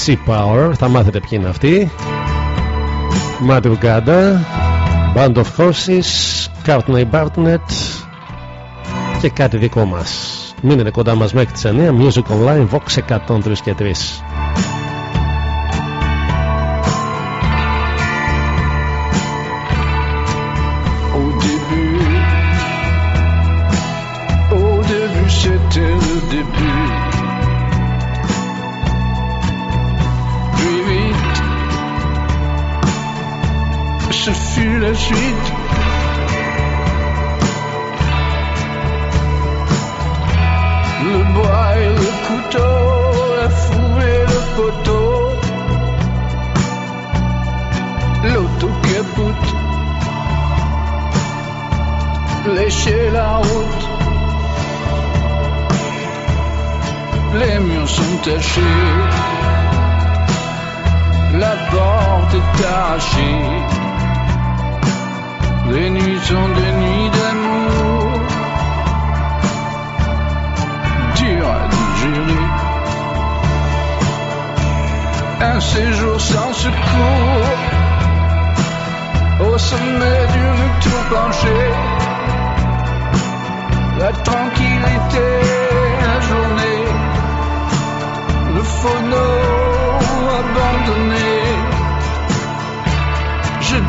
Sea Power. Θα μάθετε ποιοι είναι αυτοί. Matt Uganda, Band of Horses, Courtney Bartlett και κάτι δικό μας. Μείνετε κοντά μας μέχρι τις 9 Music Online Vox 103 και 3. Le bois et le couteau, la foule et le poteau, l'auto-capoute lécher la route. Les murs sont tachés, la porte est arrachée. Les nuits sont des nuits d'amour, dur à digérer. Un séjour sans secours, au sommet d'une tour penchée la tranquillité, la journée, le phono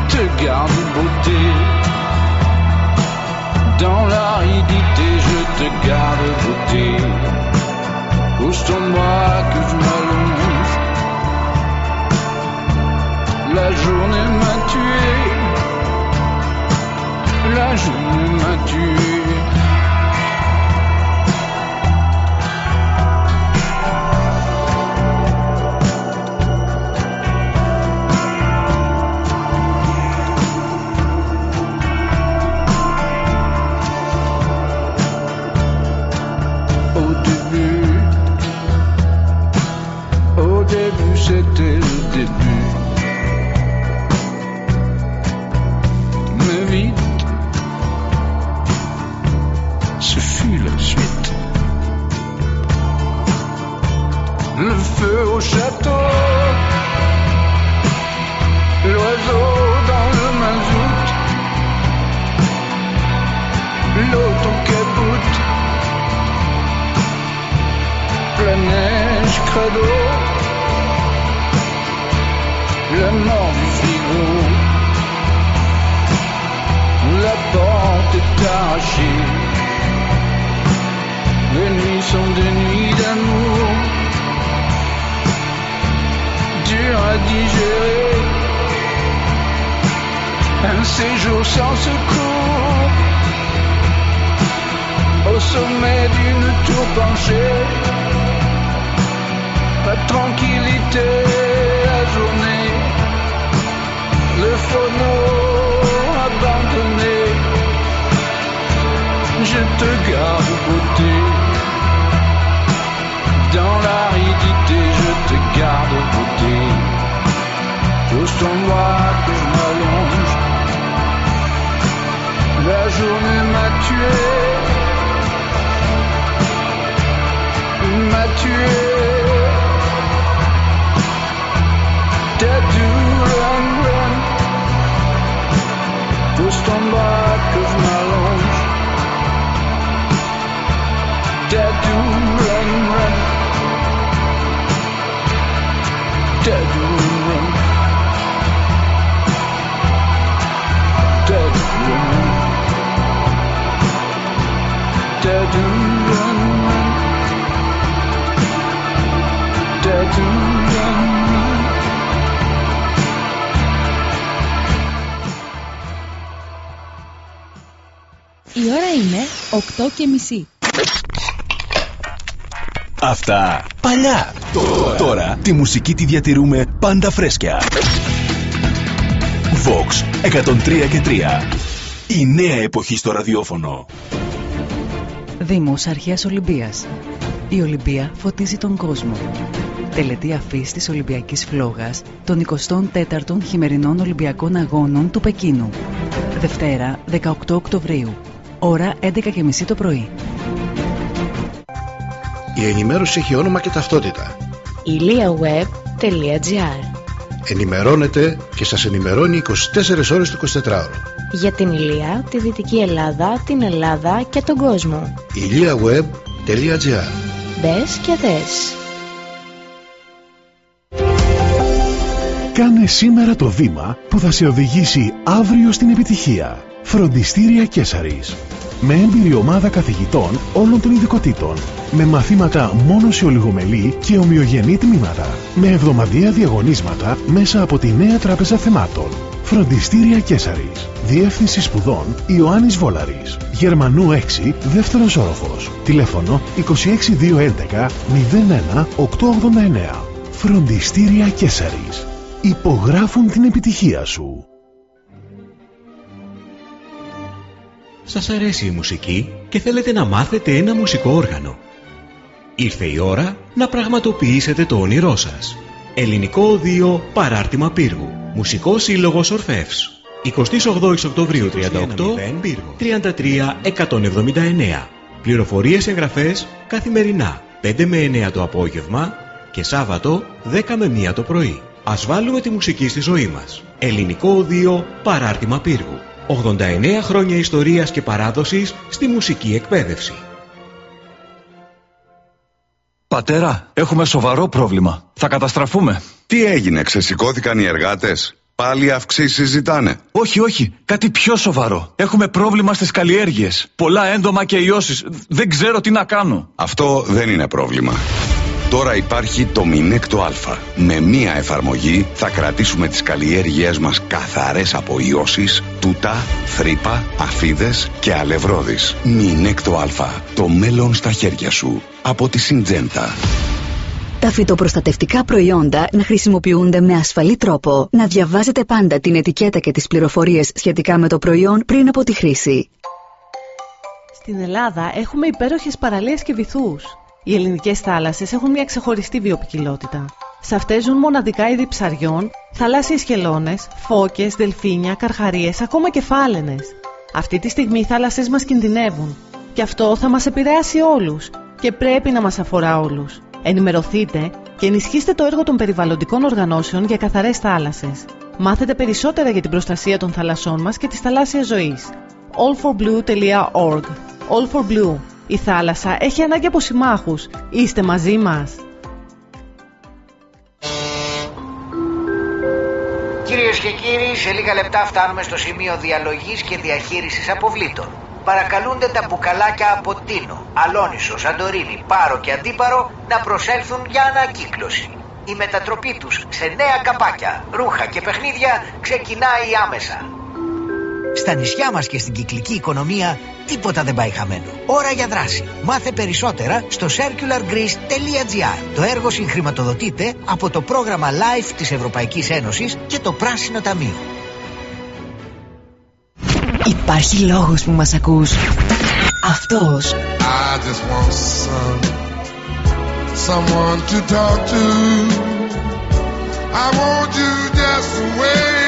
te garde beauté, dans l'aridité, je te garde beauté. Pousse-toi-moi que je m'allonge. La journée m'a tué, la journée m'a tué. Ce fut la suite. Le feu au château, l'oiseau dans le mazout, l'auto-capoute la neige credo, la mort du frigo, la porte est arrachée, les nuits sont des nuits d'amour, dur à digérer, un séjour sans secours, au sommet d'une tour penchée la tranquillité, la journée, le phono abandonné. Je te garde beauté, dans l'aridité, je te garde beauté. Pousse-toi-moi que je m'allonge, la journée m'a tué, m'a tué. Dead to run, run. Pousse-toi bas que je m'allonge. Dead to run, run. Η ώρα είναι οκτώ και μισή. Αυτά. Παλιά. Τώρα. Τώρα τη μουσική τη διατηρούμε πάντα φρέσκια. Vox 103 και 3. Η νέα εποχή στο ραδιόφωνο. Δήμος Αρχαίας Ολυμπίας. Η Ολυμπία φωτίζει τον κόσμο. Τελετή αφής της Ολυμπιακής Φλόγας των 24ων Χειμερινών Ολυμπιακών Αγώνων του Πεκίνου. Δευτέρα 18 Οκτωβρίου. Ώρα 11.30 το πρωί. Η ενημέρωση έχει όνομα και ταυτότητα. iliaweb.gr Ενημερώνεται και σας ενημερώνει 24 ώρες το 24ωρο. Για την Ηλία, τη Δυτική Ελλάδα, την Ελλάδα και τον κόσμο. iliaweb.gr Μπες και δες. Κάνε σήμερα το βήμα που θα σε οδηγήσει αύριο στην επιτυχία. Φροντιστήρια Κέσαρης. Με έμπειρη ομάδα καθηγητών όλων των ειδικοτήτων. Με μαθήματα μόνο σε ολιγομελή και ομοιογενή τμήματα. Με εβδομαδιαία διαγωνίσματα μέσα από τη νέα τράπεζα θεμάτων. Φροντιστήρια Κέσαρης. Διεύθυνση σπουδών Ιωάννης Βόλαρης. Γερμανού 6, δεύτερος όροφος. Τηλέφωνο 26211 01 889. Φροντιστήρια Κέσαρης. Υπογράφουν την επιτυχία σου. Σας αρέσει η μουσική και θέλετε να μάθετε ένα μουσικό όργανο. Ήρθε η ώρα να πραγματοποιήσετε το όνειρό σας. Ελληνικό Οδείο Παράρτημα Πύργου. Μουσικός Σύλλογος Ορφεύς. 28 Οκτωβρίου 38 33 179. Πληροφορίες εγγραφές καθημερινά 5 με 9 το απόγευμα και Σάββατο 10 με 1 το πρωί. Ας βάλουμε τη μουσική στη ζωή μας. Ελληνικό Οδείο Παράρτημα Πύργου. 89 χρόνια ιστορίας και παράδοσης στη μουσική εκπαίδευση. Πατέρα, έχουμε σοβαρό πρόβλημα. Θα καταστραφούμε. Τι έγινε, ξεσηκώθηκαν οι εργάτες; Πάλι αυξήσεις ζητάνε. Όχι, όχι. Κάτι πιο σοβαρό. Έχουμε πρόβλημα στις καλλιέργειες. Πολλά έντομα και ιώσεις. Δεν ξέρω τι να κάνω. Αυτό δεν είναι πρόβλημα. Τώρα υπάρχει το Μινέκτο Α. Με μία εφαρμογή θα κρατήσουμε τις καλλιέργειές μας καθαρές από ιώσεις, τούτα, θρύπα, αφίδες και αλευρόδεις. Μινέκτο Α. Το μέλλον στα χέρια σου. Από τη Συντζέντα. Τα φυτοπροστατευτικά προϊόντα να χρησιμοποιούνται με ασφαλή τρόπο. Να διαβάζετε πάντα την ετικέτα και τις πληροφορίες σχετικά με το προϊόν πριν από τη χρήση. Στην Ελλάδα έχουμε υπέροχες παραλίες και βυθούς. Οι ελληνικές θάλασσες έχουν μια ξεχωριστή βιοπικιλότητα. Σε αυτές ζουν μοναδικά είδη ψαριών, θαλάσσιες χελώνες, φώκες, δελφίνια, καρχαρίες, ακόμα και φάλαινες. Αυτή τη στιγμή οι θάλασσες μας κινδυνεύουν. Και αυτό θα μας επηρεάσει όλους. Και πρέπει να μας αφορά όλους. Ενημερωθείτε και ενισχύστε το έργο των περιβαλλοντικών οργανώσεων για καθαρές θάλασσες. Μάθετε περισσότερα για την προστασία των θαλασσών μας και της θαλάσσιας ζωής. allforblue.org All for Blue. Η θάλασσα έχει ανάγκη από συμμάχους. Είστε μαζί μας. Κυρίες και κύριοι, σε λίγα λεπτά φτάνουμε στο σημείο διαλογής και διαχείρισης αποβλήτων. Παρακαλούνται τα μπουκαλάκια από Τίνο, Αλόνισο, Σαντορίνη, Πάρο και Αντίπαρο να προσέλθουν για ανακύκλωση. Η μετατροπή τους σε νέα καπάκια, ρούχα και παιχνίδια ξεκινάει άμεσα. Στα νησιά μας και στην κυκλική οικονομία τίποτα δεν πάει χαμένο. Ώρα για δράση. Μάθε περισσότερα στο circulargreece.gr. Το έργο συγχρηματοδοτείται από το πρόγραμμα LIFE της Ευρωπαϊκής Ένωσης και το Πράσινο Ταμείο. Υπάρχει λόγος που μας ακούς. Αυτός. I just want some, someone to talk to. I want you just the way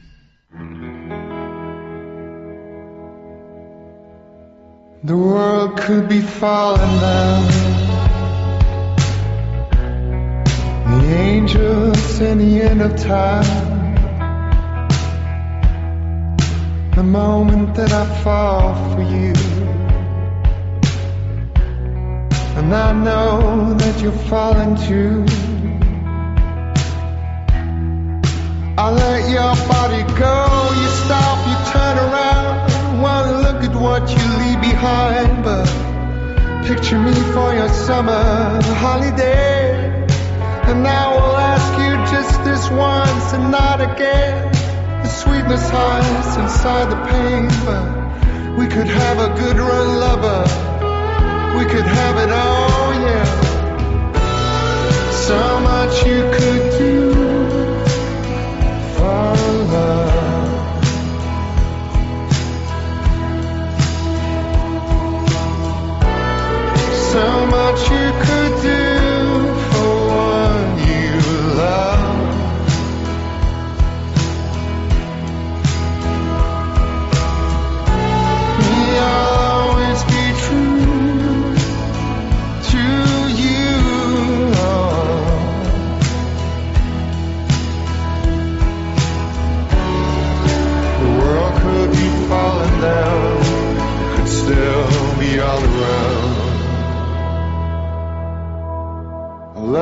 The world could be falling down. The angels in the end of time. the moment that I fall for you. And I know that you're falling too. I let your body go, what you leave behind, but picture me for your summer holiday. And I will ask you just this once and not again. The sweetness hides inside the pain, but we could have a good run, lover. We could have it all, yeah. So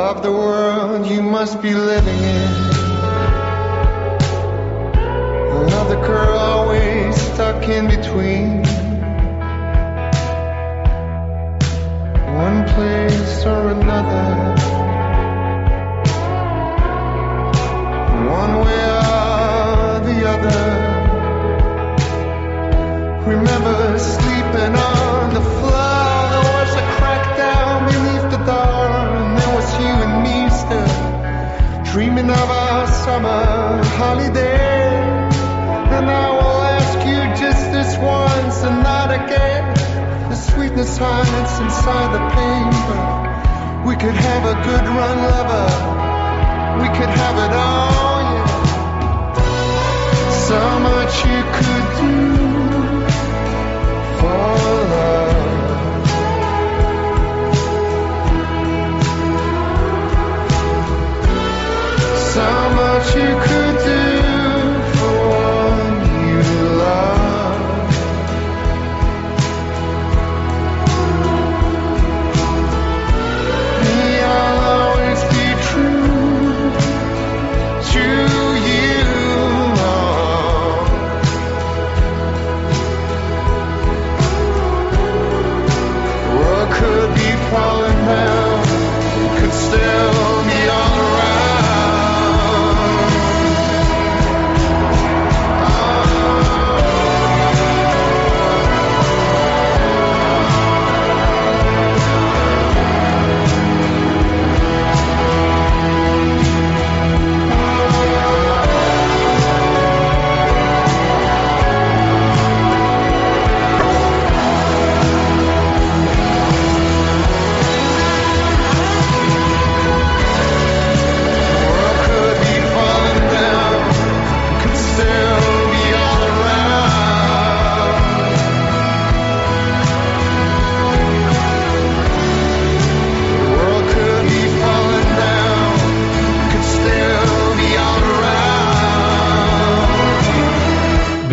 Love the world you must be living in. The girl always stuck in between. Summer holiday. And I will ask you just this once and not again. The sweetness hides inside the pain, but we could have a good run, lover. We could have it all, yeah. So much you could do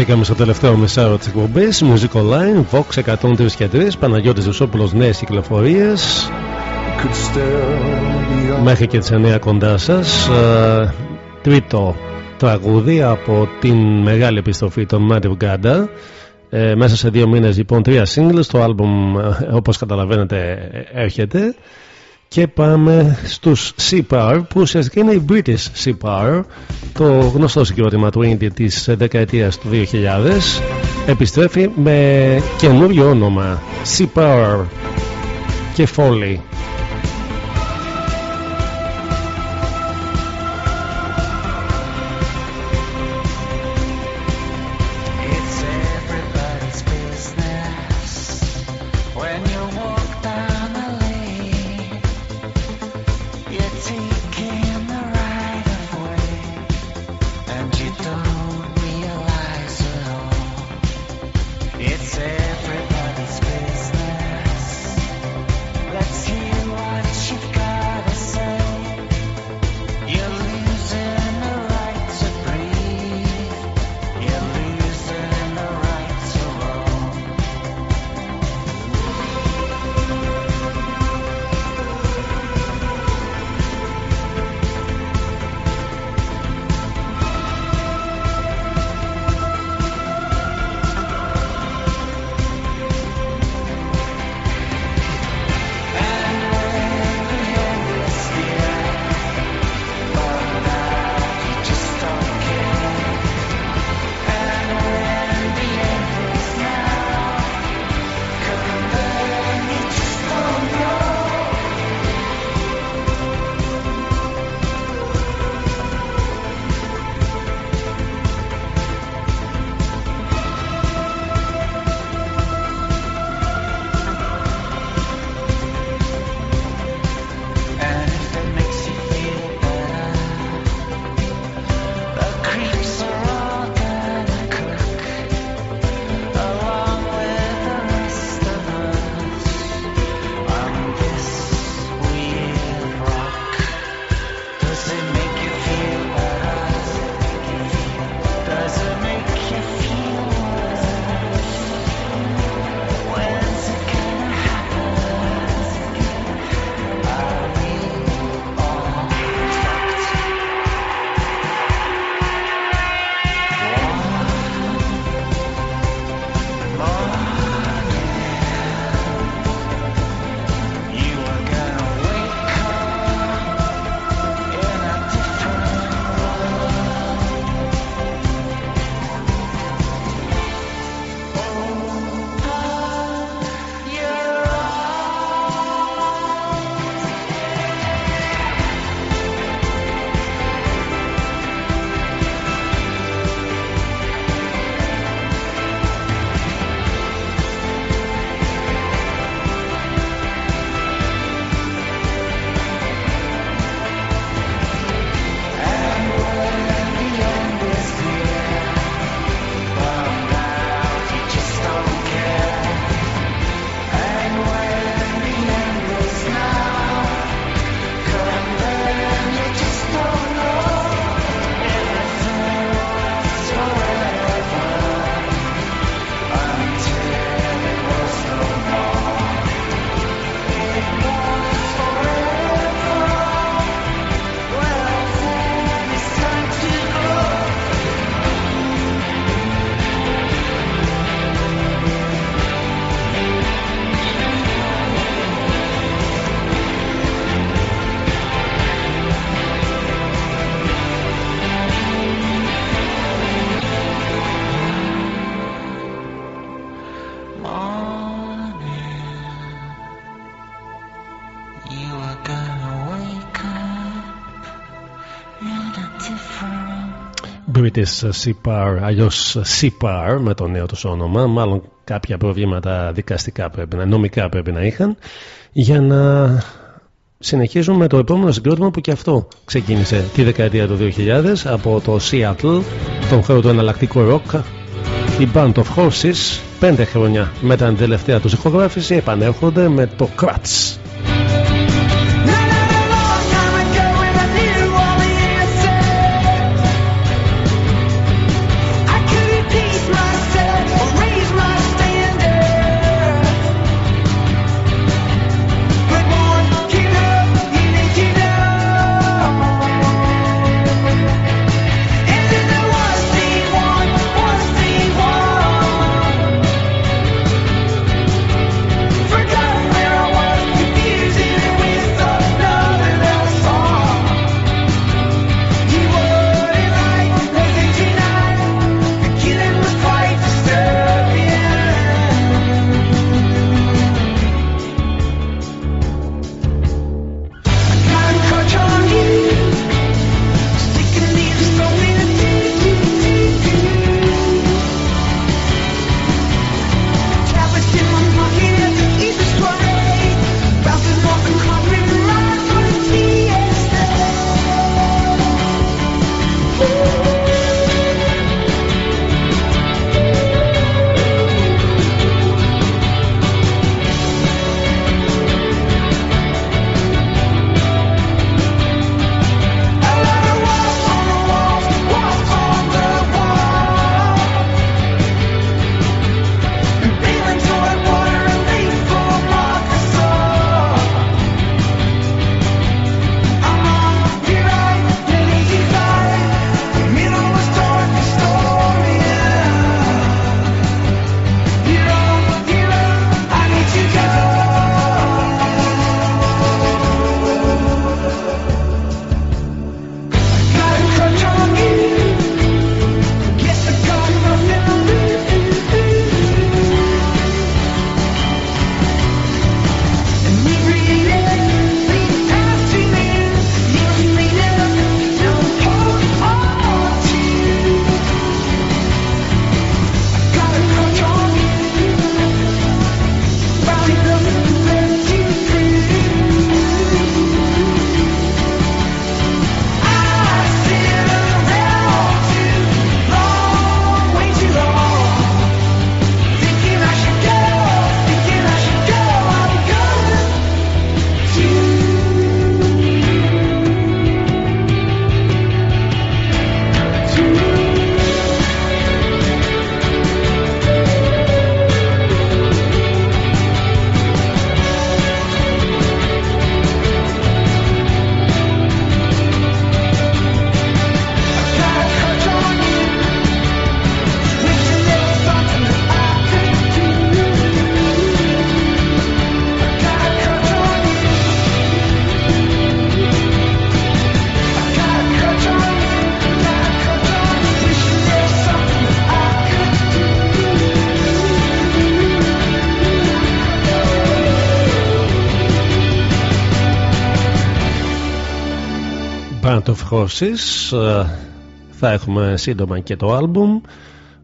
Μπήκαμε στο τελευταίο μισάρο της εκπομπής. Music Online, Vox 103 και 3, Παναγιώτης Δουσόπουλος, νέες κυκλοφορίες. Could still be all Μέχρι και τις 9 κοντά σας. τρίτο τραγούδι από την μεγάλη επιστροφή των Matter Ganda. Ε, μέσα σε δύο μήνες λοιπόν τρία singles το άλμπουμ ε, όπως καταλαβαίνετε ε, έρχεται και πάμε στους Sea Power που ουσιαστικά είναι η British Sea Power το γνωστό συγκρότημα του Indie της δεκαετίας του 2000 επιστρέφει με καινούριο όνομα Sea Power και Foley British CPAR, ε, αλλιώς ε, σιπάρ με το νέο τους όνομα. Μάλλον κάποια προβλήματα δικαστικά πρέπει να, νομικά πρέπει να είχαν. Για να συνεχίζουμε με το επόμενο συγκρότημα που και αυτό ξεκίνησε τη δεκαετία του 2000 από το Seattle, τον χώρο του εναλλακτικού rock. Η Band of Horses, πέντε χρόνια μετά την τελευταία τους ηχογράφηση, επανέρχονται με το Kratz. Band of Horses ε, θα έχουμε σύντομα και το άλμπουμ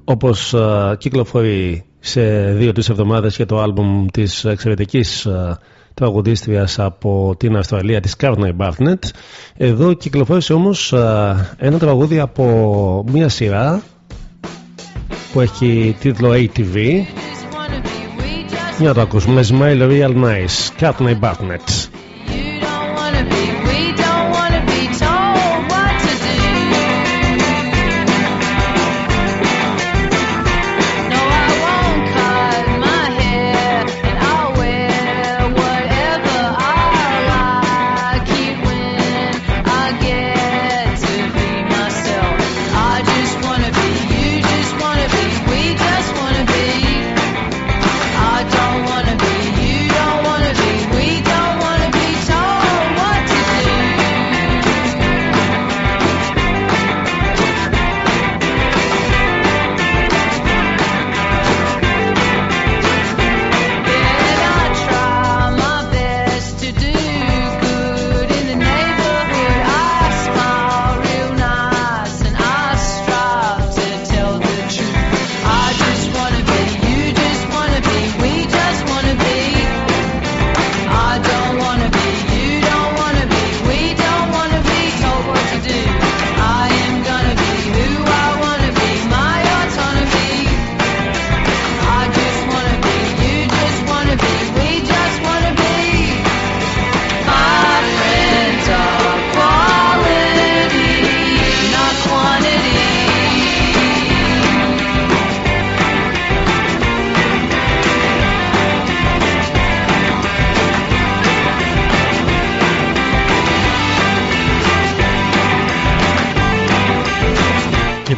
όπως ε, κυκλοφορεί σε δύο-τρεις εβδομάδες και το άλμπουμ της εξαιρετικής ε, τραγουδίστριας από την Αυστραλία της Κάρναϊ Barnett εδώ κυκλοφόρησε όμως ένα τραγούδι από μια σειρά που έχει τίτλο ATV για να το ακούσουμε Smile Real Nice Courtney Barnett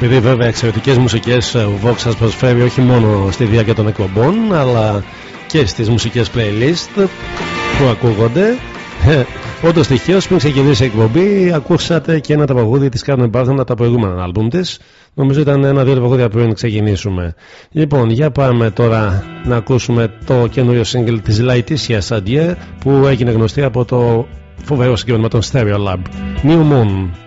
επειδή βέβαια εξαιρετικές μουσικές ο Vox σας προσφέρει όχι μόνο στη διάρκεια των εκπομπών, αλλά και στις μουσικές playlist που ακούγονται. Όντω τυχαίω πριν ξεκινήσει η εκπομπή, ακούσατε και ένα τραγούδι της Κάρμεν Πάρθεν από τα προηγούμενα άλμπουμ της. Νομίζω ήταν ένα-δύο τραγούδια πριν ξεκινήσουμε. Λοιπόν, για πάμε τώρα να ακούσουμε το καινούριο single της Laetitia Sadier που έγινε γνωστή από το φοβερό συγκεκριμένο των Stereo Lab. New Moon.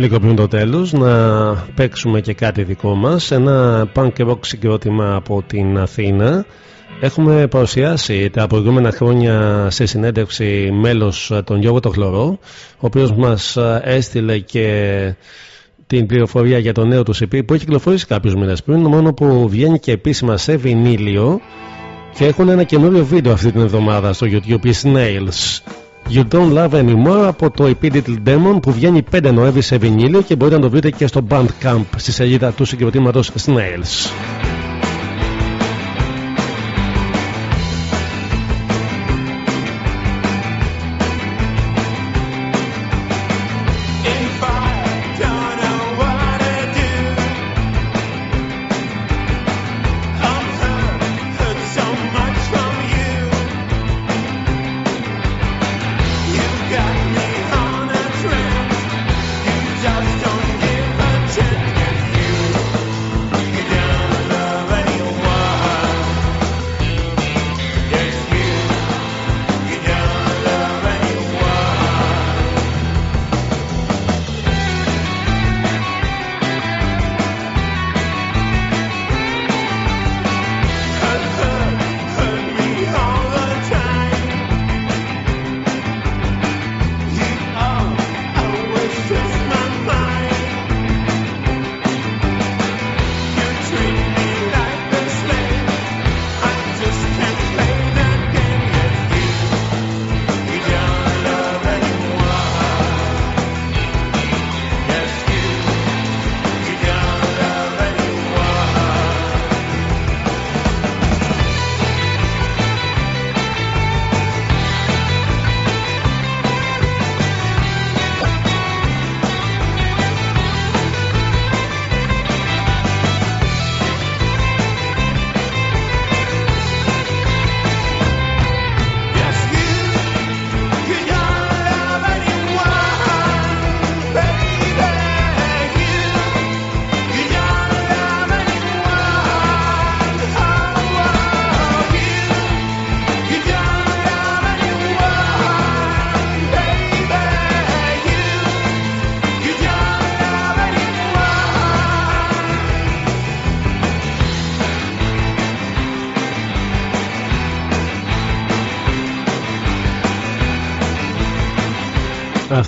Λίγο πριν το τέλος να παίξουμε και κάτι δικό μας. Ένα punk rock συγκρότημα από την Αθήνα. Έχουμε παρουσιάσει τα προηγούμενα χρόνια σε συνέντευξη μέλος τον Γιώργο το Χλωρό ο οποίος μας έστειλε και την πληροφορία για το νέο του CP που έχει κυκλοφορήσει κάποιους μήνες πριν. Μόνο που βγαίνει και επίσημα σε βινίλιο και έχουν ένα καινούριο βίντεο αυτή την εβδομάδα στο YouTube οι Snails You Don't Love Anymore από το EP Little Demon που βγαίνει 5 Νοέμβρη σε βινίλιο και μπορείτε να το βρείτε και στο Bandcamp στη σελίδα του συγκροτήματος Snails.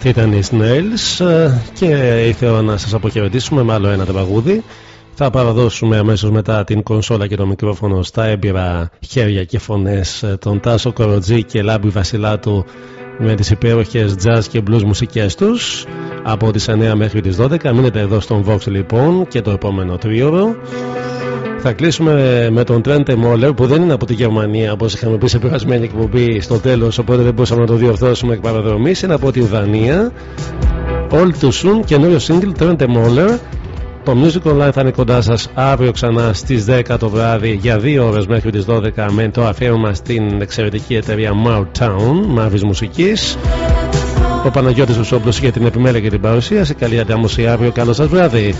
Αυτή ήταν η Snails ε, και ήθελα να σας αποχαιρετήσουμε με άλλο ένα τραγούδι. Θα παραδώσουμε αμέσως μετά την κονσόλα και το μικρόφωνο στα έμπειρα χέρια και φωνές ε, των Τάσο Κοροτζή και Λάμπη Βασιλάτου με τις υπέροχες jazz και blues μουσικές τους από τις 9 μέχρι τις 12. Μείνετε εδώ στον Vox λοιπόν και το επόμενο τρίωρο. Θα κλείσουμε με τον Τρέντε Μόλερ που δεν είναι από τη Γερμανία όπως είχαμε πει σε περασμένη εκπομπή στο τέλος, οπότε δεν μπορούσαμε να το διορθώσουμε εκ παραδρομής. Είναι από τη Ουδανία. All too soon, καινούριο single Trente Moller. Το Music Online θα είναι κοντά σας αύριο ξανά στις 10 το βράδυ για 2 ώρες μέχρι τις 12 με το αφιέρωμα στην εξαιρετική εταιρεία Town, Μαύρη Μουσικής. Ο Παναγιώτης Βουσόμπλος για την επιμέλεια και την παρουσίαση. Καλή αντάμωση αύριο. Καλό σας βράδυ.